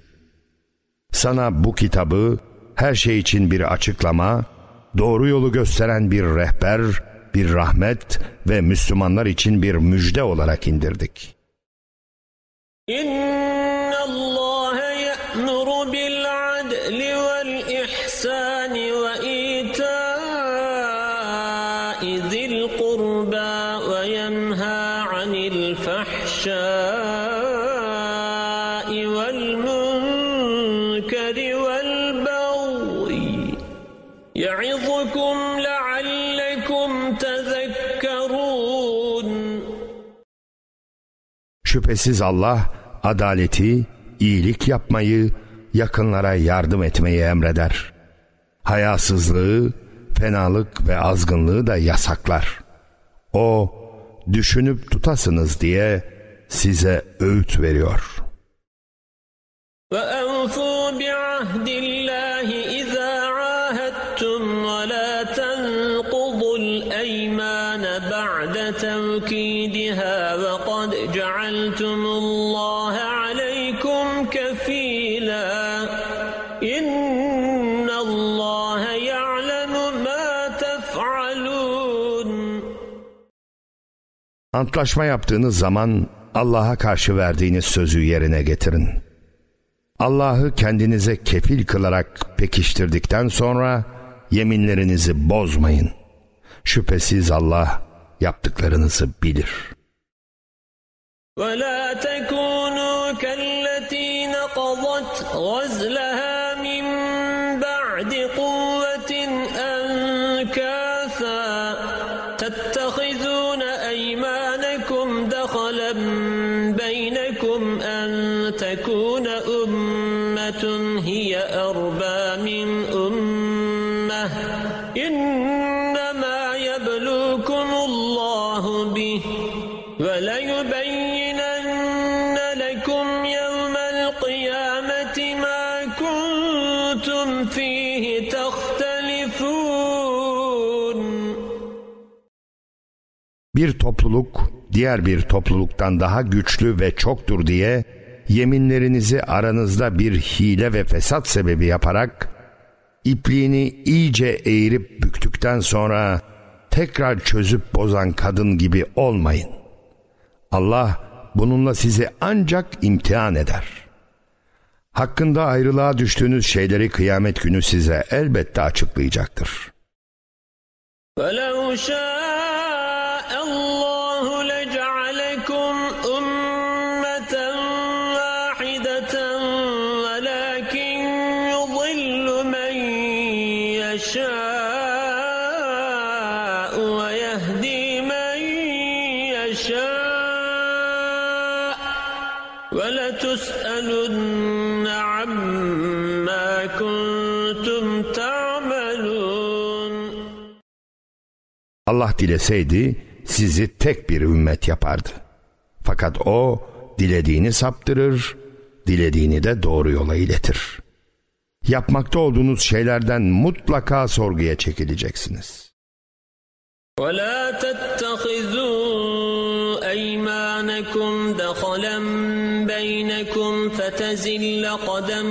Sana bu kitabı her şey için bir açıklama, doğru yolu gösteren bir rehber, bir rahmet ve Müslümanlar için bir müjde olarak indirdik. إن Şüphesiz Allah adaleti, iyilik yapmayı, yakınlara yardım etmeyi emreder. Hayasızlığı, fenalık ve azgınlığı da yasaklar. O düşünüp tutasınız diye size öğüt veriyor. وأوفوا بعهد جعلتم الله عليكم كفيلا إن الله يعلم ما تفعلون Antlaşma yaptığınız zaman Allah'a karşı verdiğiniz sözü yerine getirin. Allah'ı kendinize kefil kılarak pekiştirdikten sonra yeminlerinizi bozmayın. Şüphesiz Allah yaptıklarınızı bilir. ولا تكونوا كالتي نقضت غزلها. Bir topluluk diğer bir topluluktan daha güçlü ve çoktur diye yeminlerinizi aranızda bir hile ve fesat sebebi yaparak ipliğini iyice eğirip büktükten sonra tekrar çözüp bozan kadın gibi olmayın. Allah bununla sizi ancak imtihan eder. Hakkında ayrılığa düştüğünüz şeyleri kıyamet günü size elbette açıklayacaktır. ولو Allah dileseydi sizi tek bir ümmet yapardı. Fakat o dilediğini saptırır, dilediğini de doğru yola iletir. Yapmakta olduğunuz şeylerden mutlaka sorguya çekileceksiniz. ولا تتخذوا أيمانكم دخلا بينكم فتزل قدم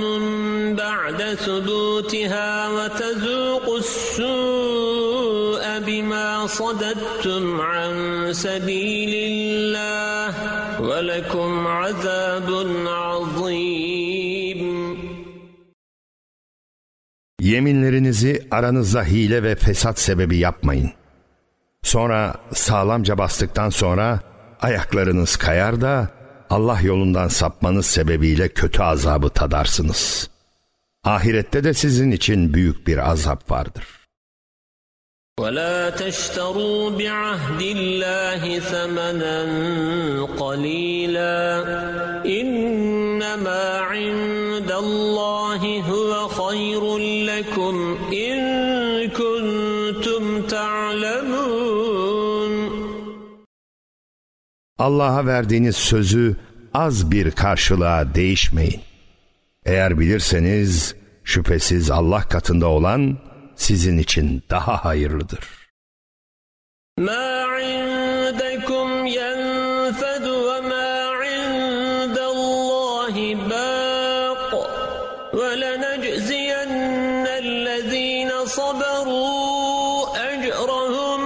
بعد ثبوتها وتذوقوا السوء بما صددتم عن سبيل الله ولكم عذاب عظيم Yeminlerinizi aranızda hile ve fesat sebebi yapmayın. Sonra sağlamca bastıktan sonra ayaklarınız kayar da Allah yolundan sapmanız sebebiyle kötü azabı tadarsınız. Ahirette de sizin için büyük bir azap vardır. ولا تشتروا بعهد الله ثمنا قليلا إنما عند الله هو خير لكم إن كنتم تعلمون Allah'a verdiğiniz sözü az bir karşılığa değişmeyin. Eğer bilirseniz şüphesiz Allah katında olan sizin için daha hayırlıdır. ما عندكم ينفد وما عند الله باق ولنجزين الذين صبروا أجرهم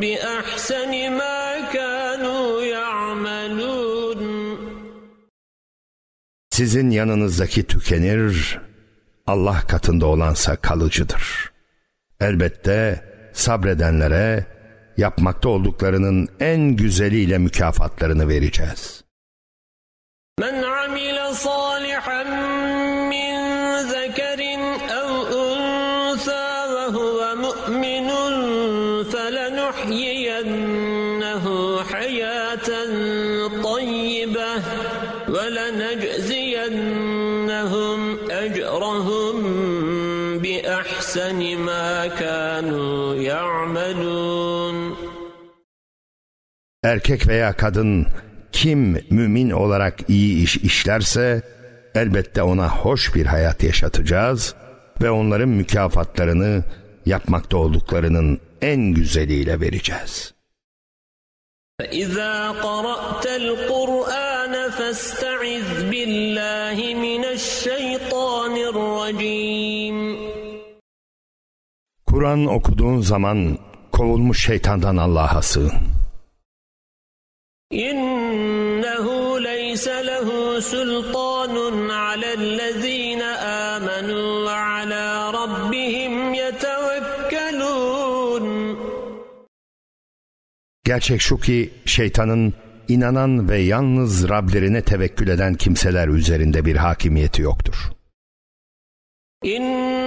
بأحسن ما كانوا يعملون Sizin yanınızdaki tükenir, Allah katında olansa kalıcıdır. Elbette sabredenlere yapmakta olduklarının en güzeliyle mükafatlarını vereceğiz. Men amile بأحسن ما كانوا يعملون Erkek veya kadın kim mümin olarak iyi iş işlerse elbette ona hoş bir hayat yaşatacağız ve onların mükafatlarını yapmakta olduklarının en güzeliyle vereceğiz. فإذا قرأت القرآن فاستعذ بالله من الشيطان الرجيم Kur'an okuduğun zaman kovulmuş şeytandan Allah'a sığın. İnnehu leyse lehu sultanun alellezine amenu ve ala rabbihim yetevekkelun. Gerçek şu ki şeytanın inanan ve yalnız Rablerine tevekkül eden kimseler üzerinde bir hakimiyeti yoktur. İnne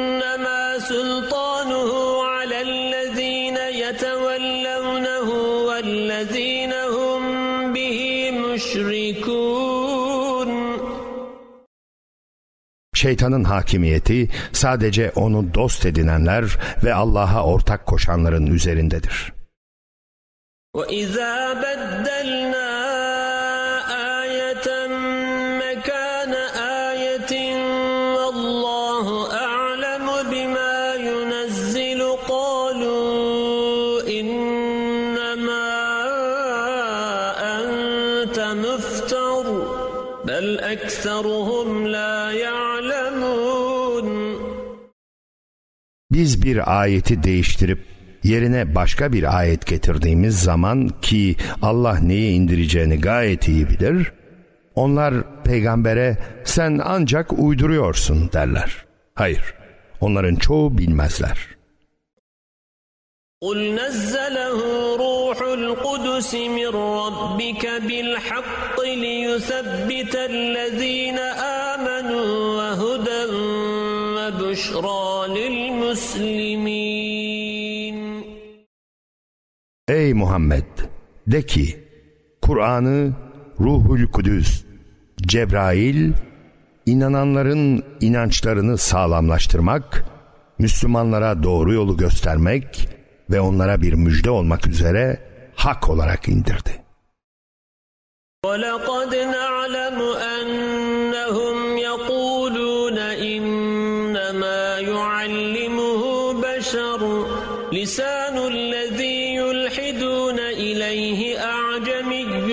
Şeytanın hakimiyeti sadece onu dost edinenler ve Allah'a ortak koşanların üzerindedir. وإذا بدلنا Biz bir ayeti değiştirip yerine başka bir ayet getirdiğimiz zaman ki Allah neyi indireceğini gayet iyi bilir, onlar peygambere sen ancak uyduruyorsun derler. Hayır, onların çoğu bilmezler. قل نزله روح القدس من ربك بالحق ليثبت الذين آمنوا وهدى وبشرى للمسلمين Ey Muhammed! De ki, Kur'an'ı Ruhul Kudüs, Cebrail inananların inançlarını sağlamlaştırmak, Müslümanlara doğru yolu göstermek ve onlara bir müjde olmak üzere hak olarak indirdi. وَلَقَدْ نَعْلَمُ أَنَّهُمْ يَقُولُونَ إِنَّمَا يُعَلِّمُهُ بَشَرٌ لِسَانُ الَّذِي يُلْحِدُونَ إِلَيْهِ أَعْجَمِيٌّ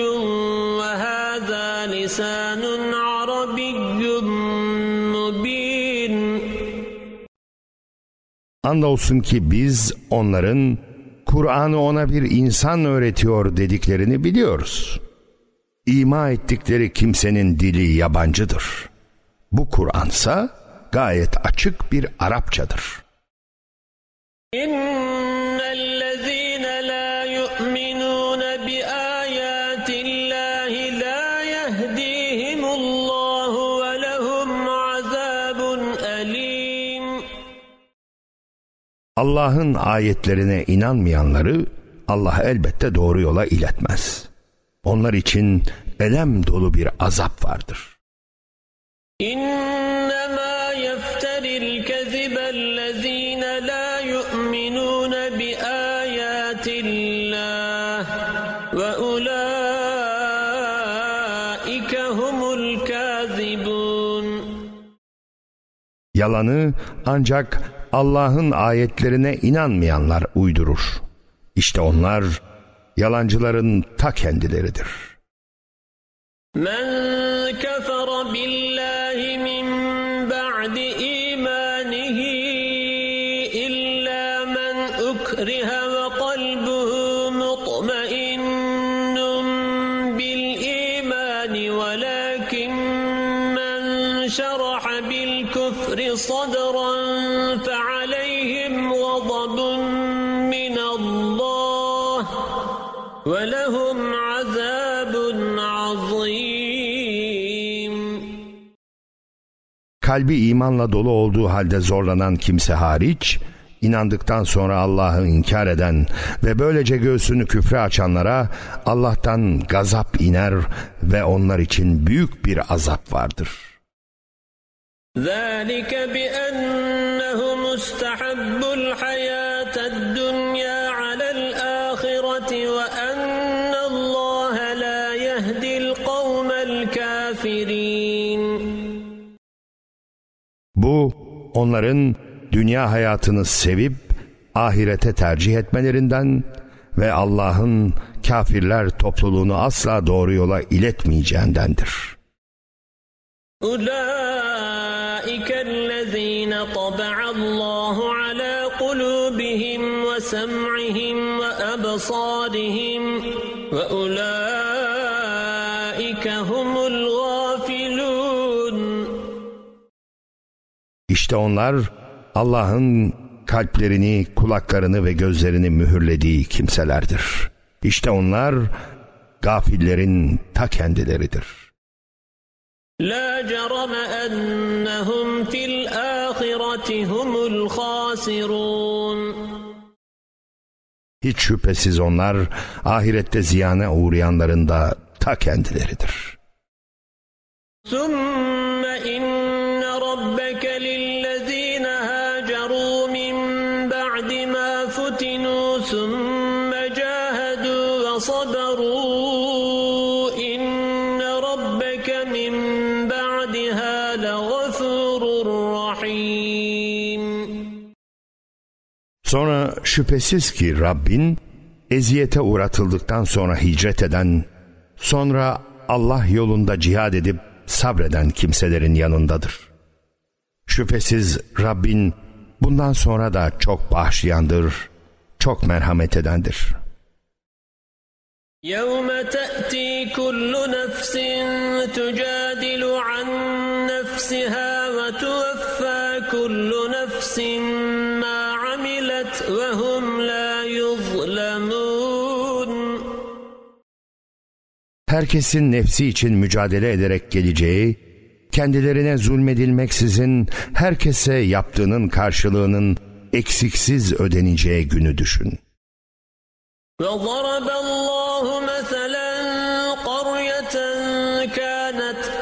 وَهَذَا لِسَانٌ عَرَبِيٌّ مُبِينٌ Andolsun ki biz onların Kur'an'ı ona bir insan öğretiyor dediklerini biliyoruz. İma ettikleri kimsenin dili yabancıdır. Bu Kur'ansa gayet açık bir Arapçadır. إِنَّ Allah'ın ayetlerine inanmayanları Allah elbette doğru yola iletmez. Onlar için elem dolu bir azap vardır. İnnemâ yefteril kezibellezîne lâ yu'minûne bi âyâtillâh ve ulâike humul kâzibûn. Yalanı ancak Allah'ın ayetlerine inanmayanlar uydurur. İşte onlar yalancıların ta kendileridir. Men kefere bil Kalbi imanla dolu olduğu halde zorlanan kimse hariç, inandıktan sonra Allah'ı inkar eden ve böylece göğsünü küfre açanlara Allah'tan gazap iner ve onlar için büyük bir azap vardır. ذلك بأنهم استحبوا الحياة الدنيا على الآخرة وأن onların dünya hayatını sevip ahirete tercih etmelerinden ve Allah'ın kafirler topluluğunu asla doğru yola iletmeyeceğindendir. Ulaikellezine taba'allahu ala kulubihim ve sem'ihim ve absarihim İşte onlar Allah'ın kalplerini, kulaklarını ve gözlerini mühürlediği kimselerdir. İşte onlar gafillerin ta kendileridir. لا جرم أنهم في الآخرة هم الخاسرون Hiç şüphesiz onlar ahirette ziyana uğrayanların da ta kendileridir. ثم إن Sonra şüphesiz ki Rabbin eziyete uğratıldıktan sonra hicret eden, sonra Allah yolunda cihad edip sabreden kimselerin yanındadır. Şüphesiz Rabbin bundan sonra da çok bağışlayandır, çok merhamet edendir. يوم تأتي كل نفس تجادل عن نفسها Herkesin nefsi için mücadele ederek geleceği, kendilerine zulmedilmeksizin herkese yaptığının karşılığının eksiksiz ödeneceği günü düşün. وضرب الله مثلا قرية كانت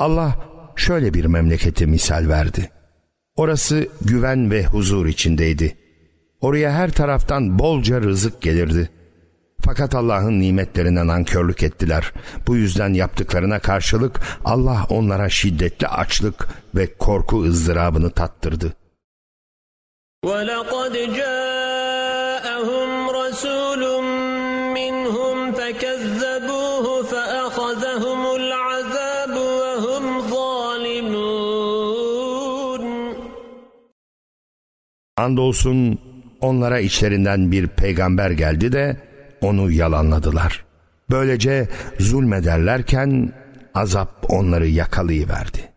Allah şöyle bir memleketi misal verdi. Orası güven ve huzur içindeydi. Oraya her taraftan bolca rızık gelirdi. Fakat Allah'ın nimetlerine nankörlük ettiler. Bu yüzden yaptıklarına karşılık Allah onlara şiddetli açlık ve korku ızdırabını tattırdı. وَلَقَدْ جَاءَهُمْ Andolsun onlara içlerinden bir peygamber geldi de onu yalanladılar. Böylece zulmederlerken azap onları yakalayıverdi.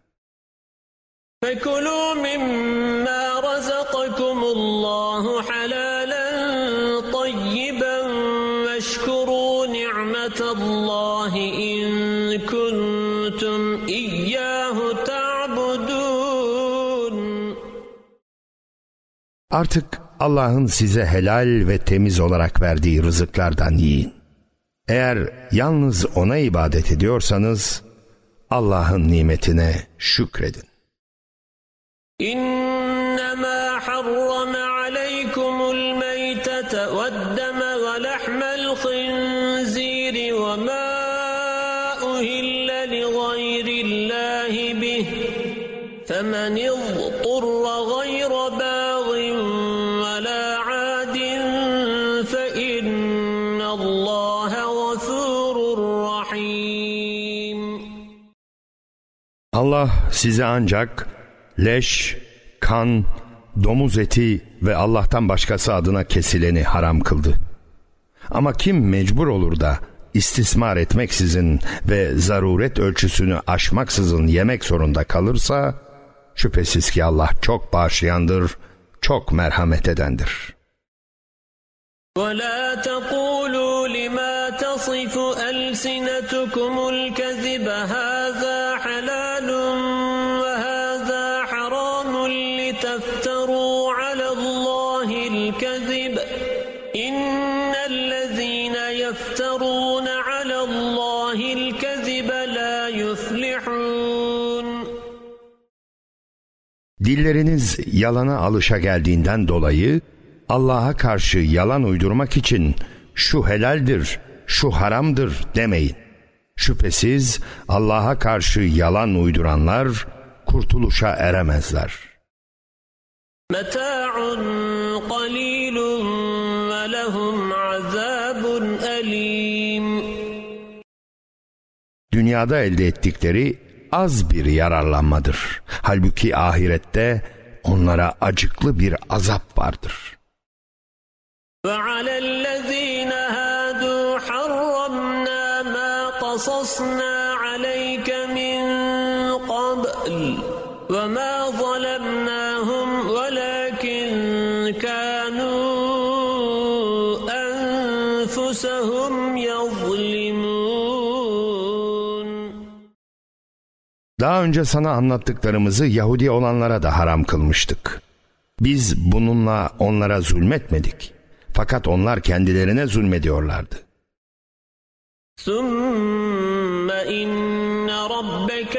فَكُلُوا مِمَّا Artık Allah'ın size helal ve temiz olarak verdiği rızıklardan yiyin. Eğer yalnız O'na ibadet ediyorsanız Allah'ın nimetine şükredin. İn Allah size ancak leş, kan, domuz eti ve Allah'tan başkası adına kesileni haram kıldı. Ama kim mecbur olur da istismar etmeksizin ve zaruret ölçüsünü aşmaksızın yemek zorunda kalırsa, şüphesiz ki Allah çok bağışlayandır, çok merhamet edendir. ولا تقولوا لما تصف ألسنتكم Dilleriniz yalana alışa geldiğinden dolayı Allah'a karşı yalan uydurmak için şu helaldir, şu haramdır demeyin. Şüphesiz Allah'a karşı yalan uyduranlar kurtuluşa eremezler. Meta'un qalilun ve lehum azabun. Dünyada elde ettikleri az bir yararlanmadır. Halbuki ahirette onlara acıklı bir azap vardır. وعلى الذين هادوا حرمنا ما قصصنا عليك من قبل وما Daha önce sana anlattıklarımızı Yahudi olanlara da haram kılmıştık. Biz bununla onlara zulmetmedik. Fakat onlar kendilerine zulmediyorlardı. ثم إن ربك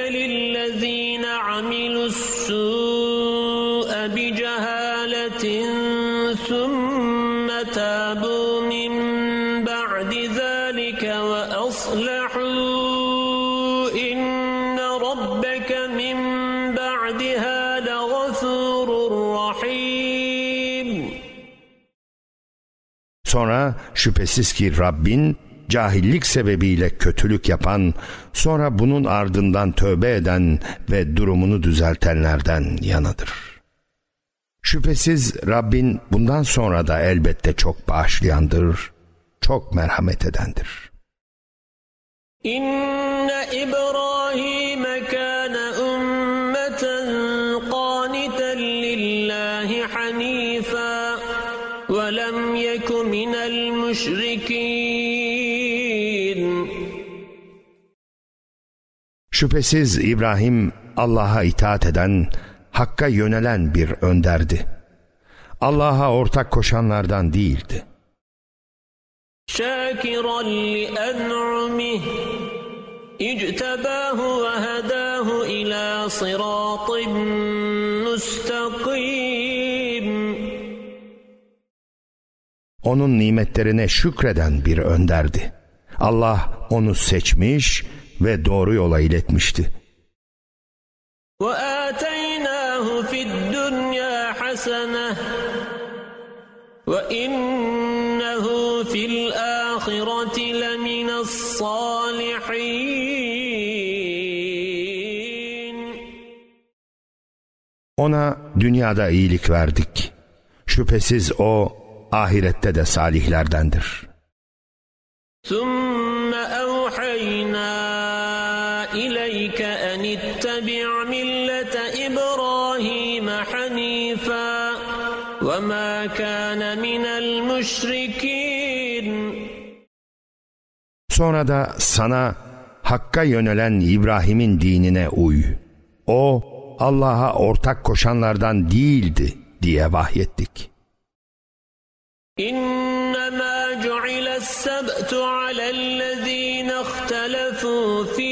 sonra şüphesiz ki Rabbin cahillik sebebiyle kötülük yapan, sonra bunun ardından tövbe eden ve durumunu düzeltenlerden yanadır. Şüphesiz Rabbin bundan sonra da elbette çok bağışlayandır, çok merhamet edendir. İnne İbrahim Şüphesiz İbrahim Allah'a itaat eden, Hakk'a yönelen bir önderdi. Allah'a ortak koşanlardan değildi. Şakiran li en'umih İctebâhu ve hedâhu ilâ sirâtin müstakîm. Onun nimetlerine şükreden bir önderdi. Allah onu seçmiş ve doğru yola iletmişti. وآتيناه في الدنيا حسنة وإنه في الآخرة لمن الصالحين Ona dünyada iyilik verdik. Şüphesiz o ahirette de salihlerdendir. ثم Sonra da sana Hakk'a yönelen İbrahim'in dinine uy. O Allah'a ortak koşanlardan değildi diye vahyettik. İnnemâ cu'iles seb'tu alellezîne ihtelefû fî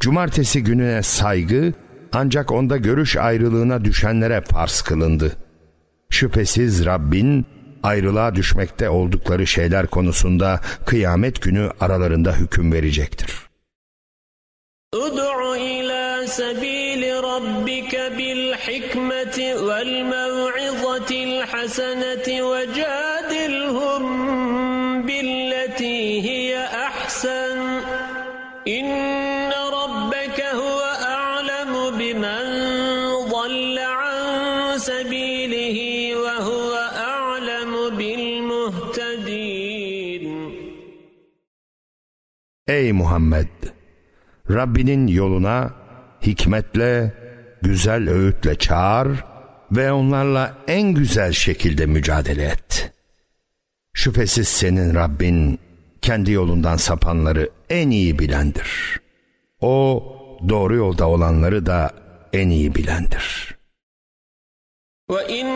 Cumartesi gününe saygı ancak onda görüş ayrılığına düşenlere farz kılındı. Şüphesiz Rabbin ayrılığa düşmekte oldukları şeyler konusunda kıyamet günü aralarında hüküm verecektir. Ud'u ila sabili rabbike bil hikmeti vel mev'izatil haseneti ve Ey Muhammed! Rabbinin yoluna hikmetle, güzel öğütle çağır ve onlarla en güzel şekilde mücadele et. Şüphesiz senin Rabbin kendi yolundan sapanları en iyi bilendir. O doğru yolda olanları da en iyi bilendir. وإن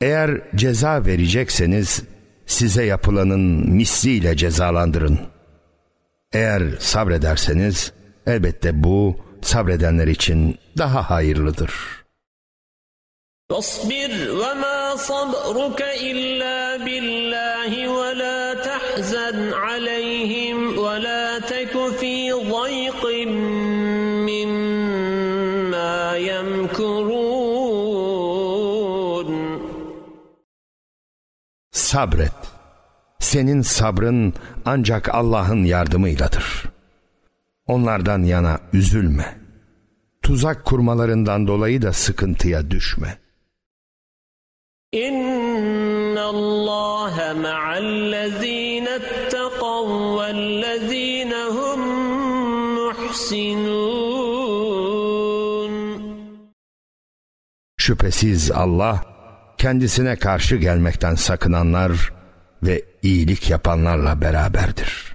Eğer ceza verecekseniz size yapılanın misliyle cezalandırın. Eğer sabrederseniz elbette bu sabredenler için daha hayırlıdır. Tasbir ve ma sabruke illa sabret. Senin sabrın ancak Allah'ın yardımıyladır. Onlardan yana üzülme. Tuzak kurmalarından dolayı da sıkıntıya düşme. İnna Allah ma'allezine ettekav hum muhsinun. Şüphesiz Allah kendisine karşı gelmekten sakınanlar ve iyilik yapanlarla beraberdir.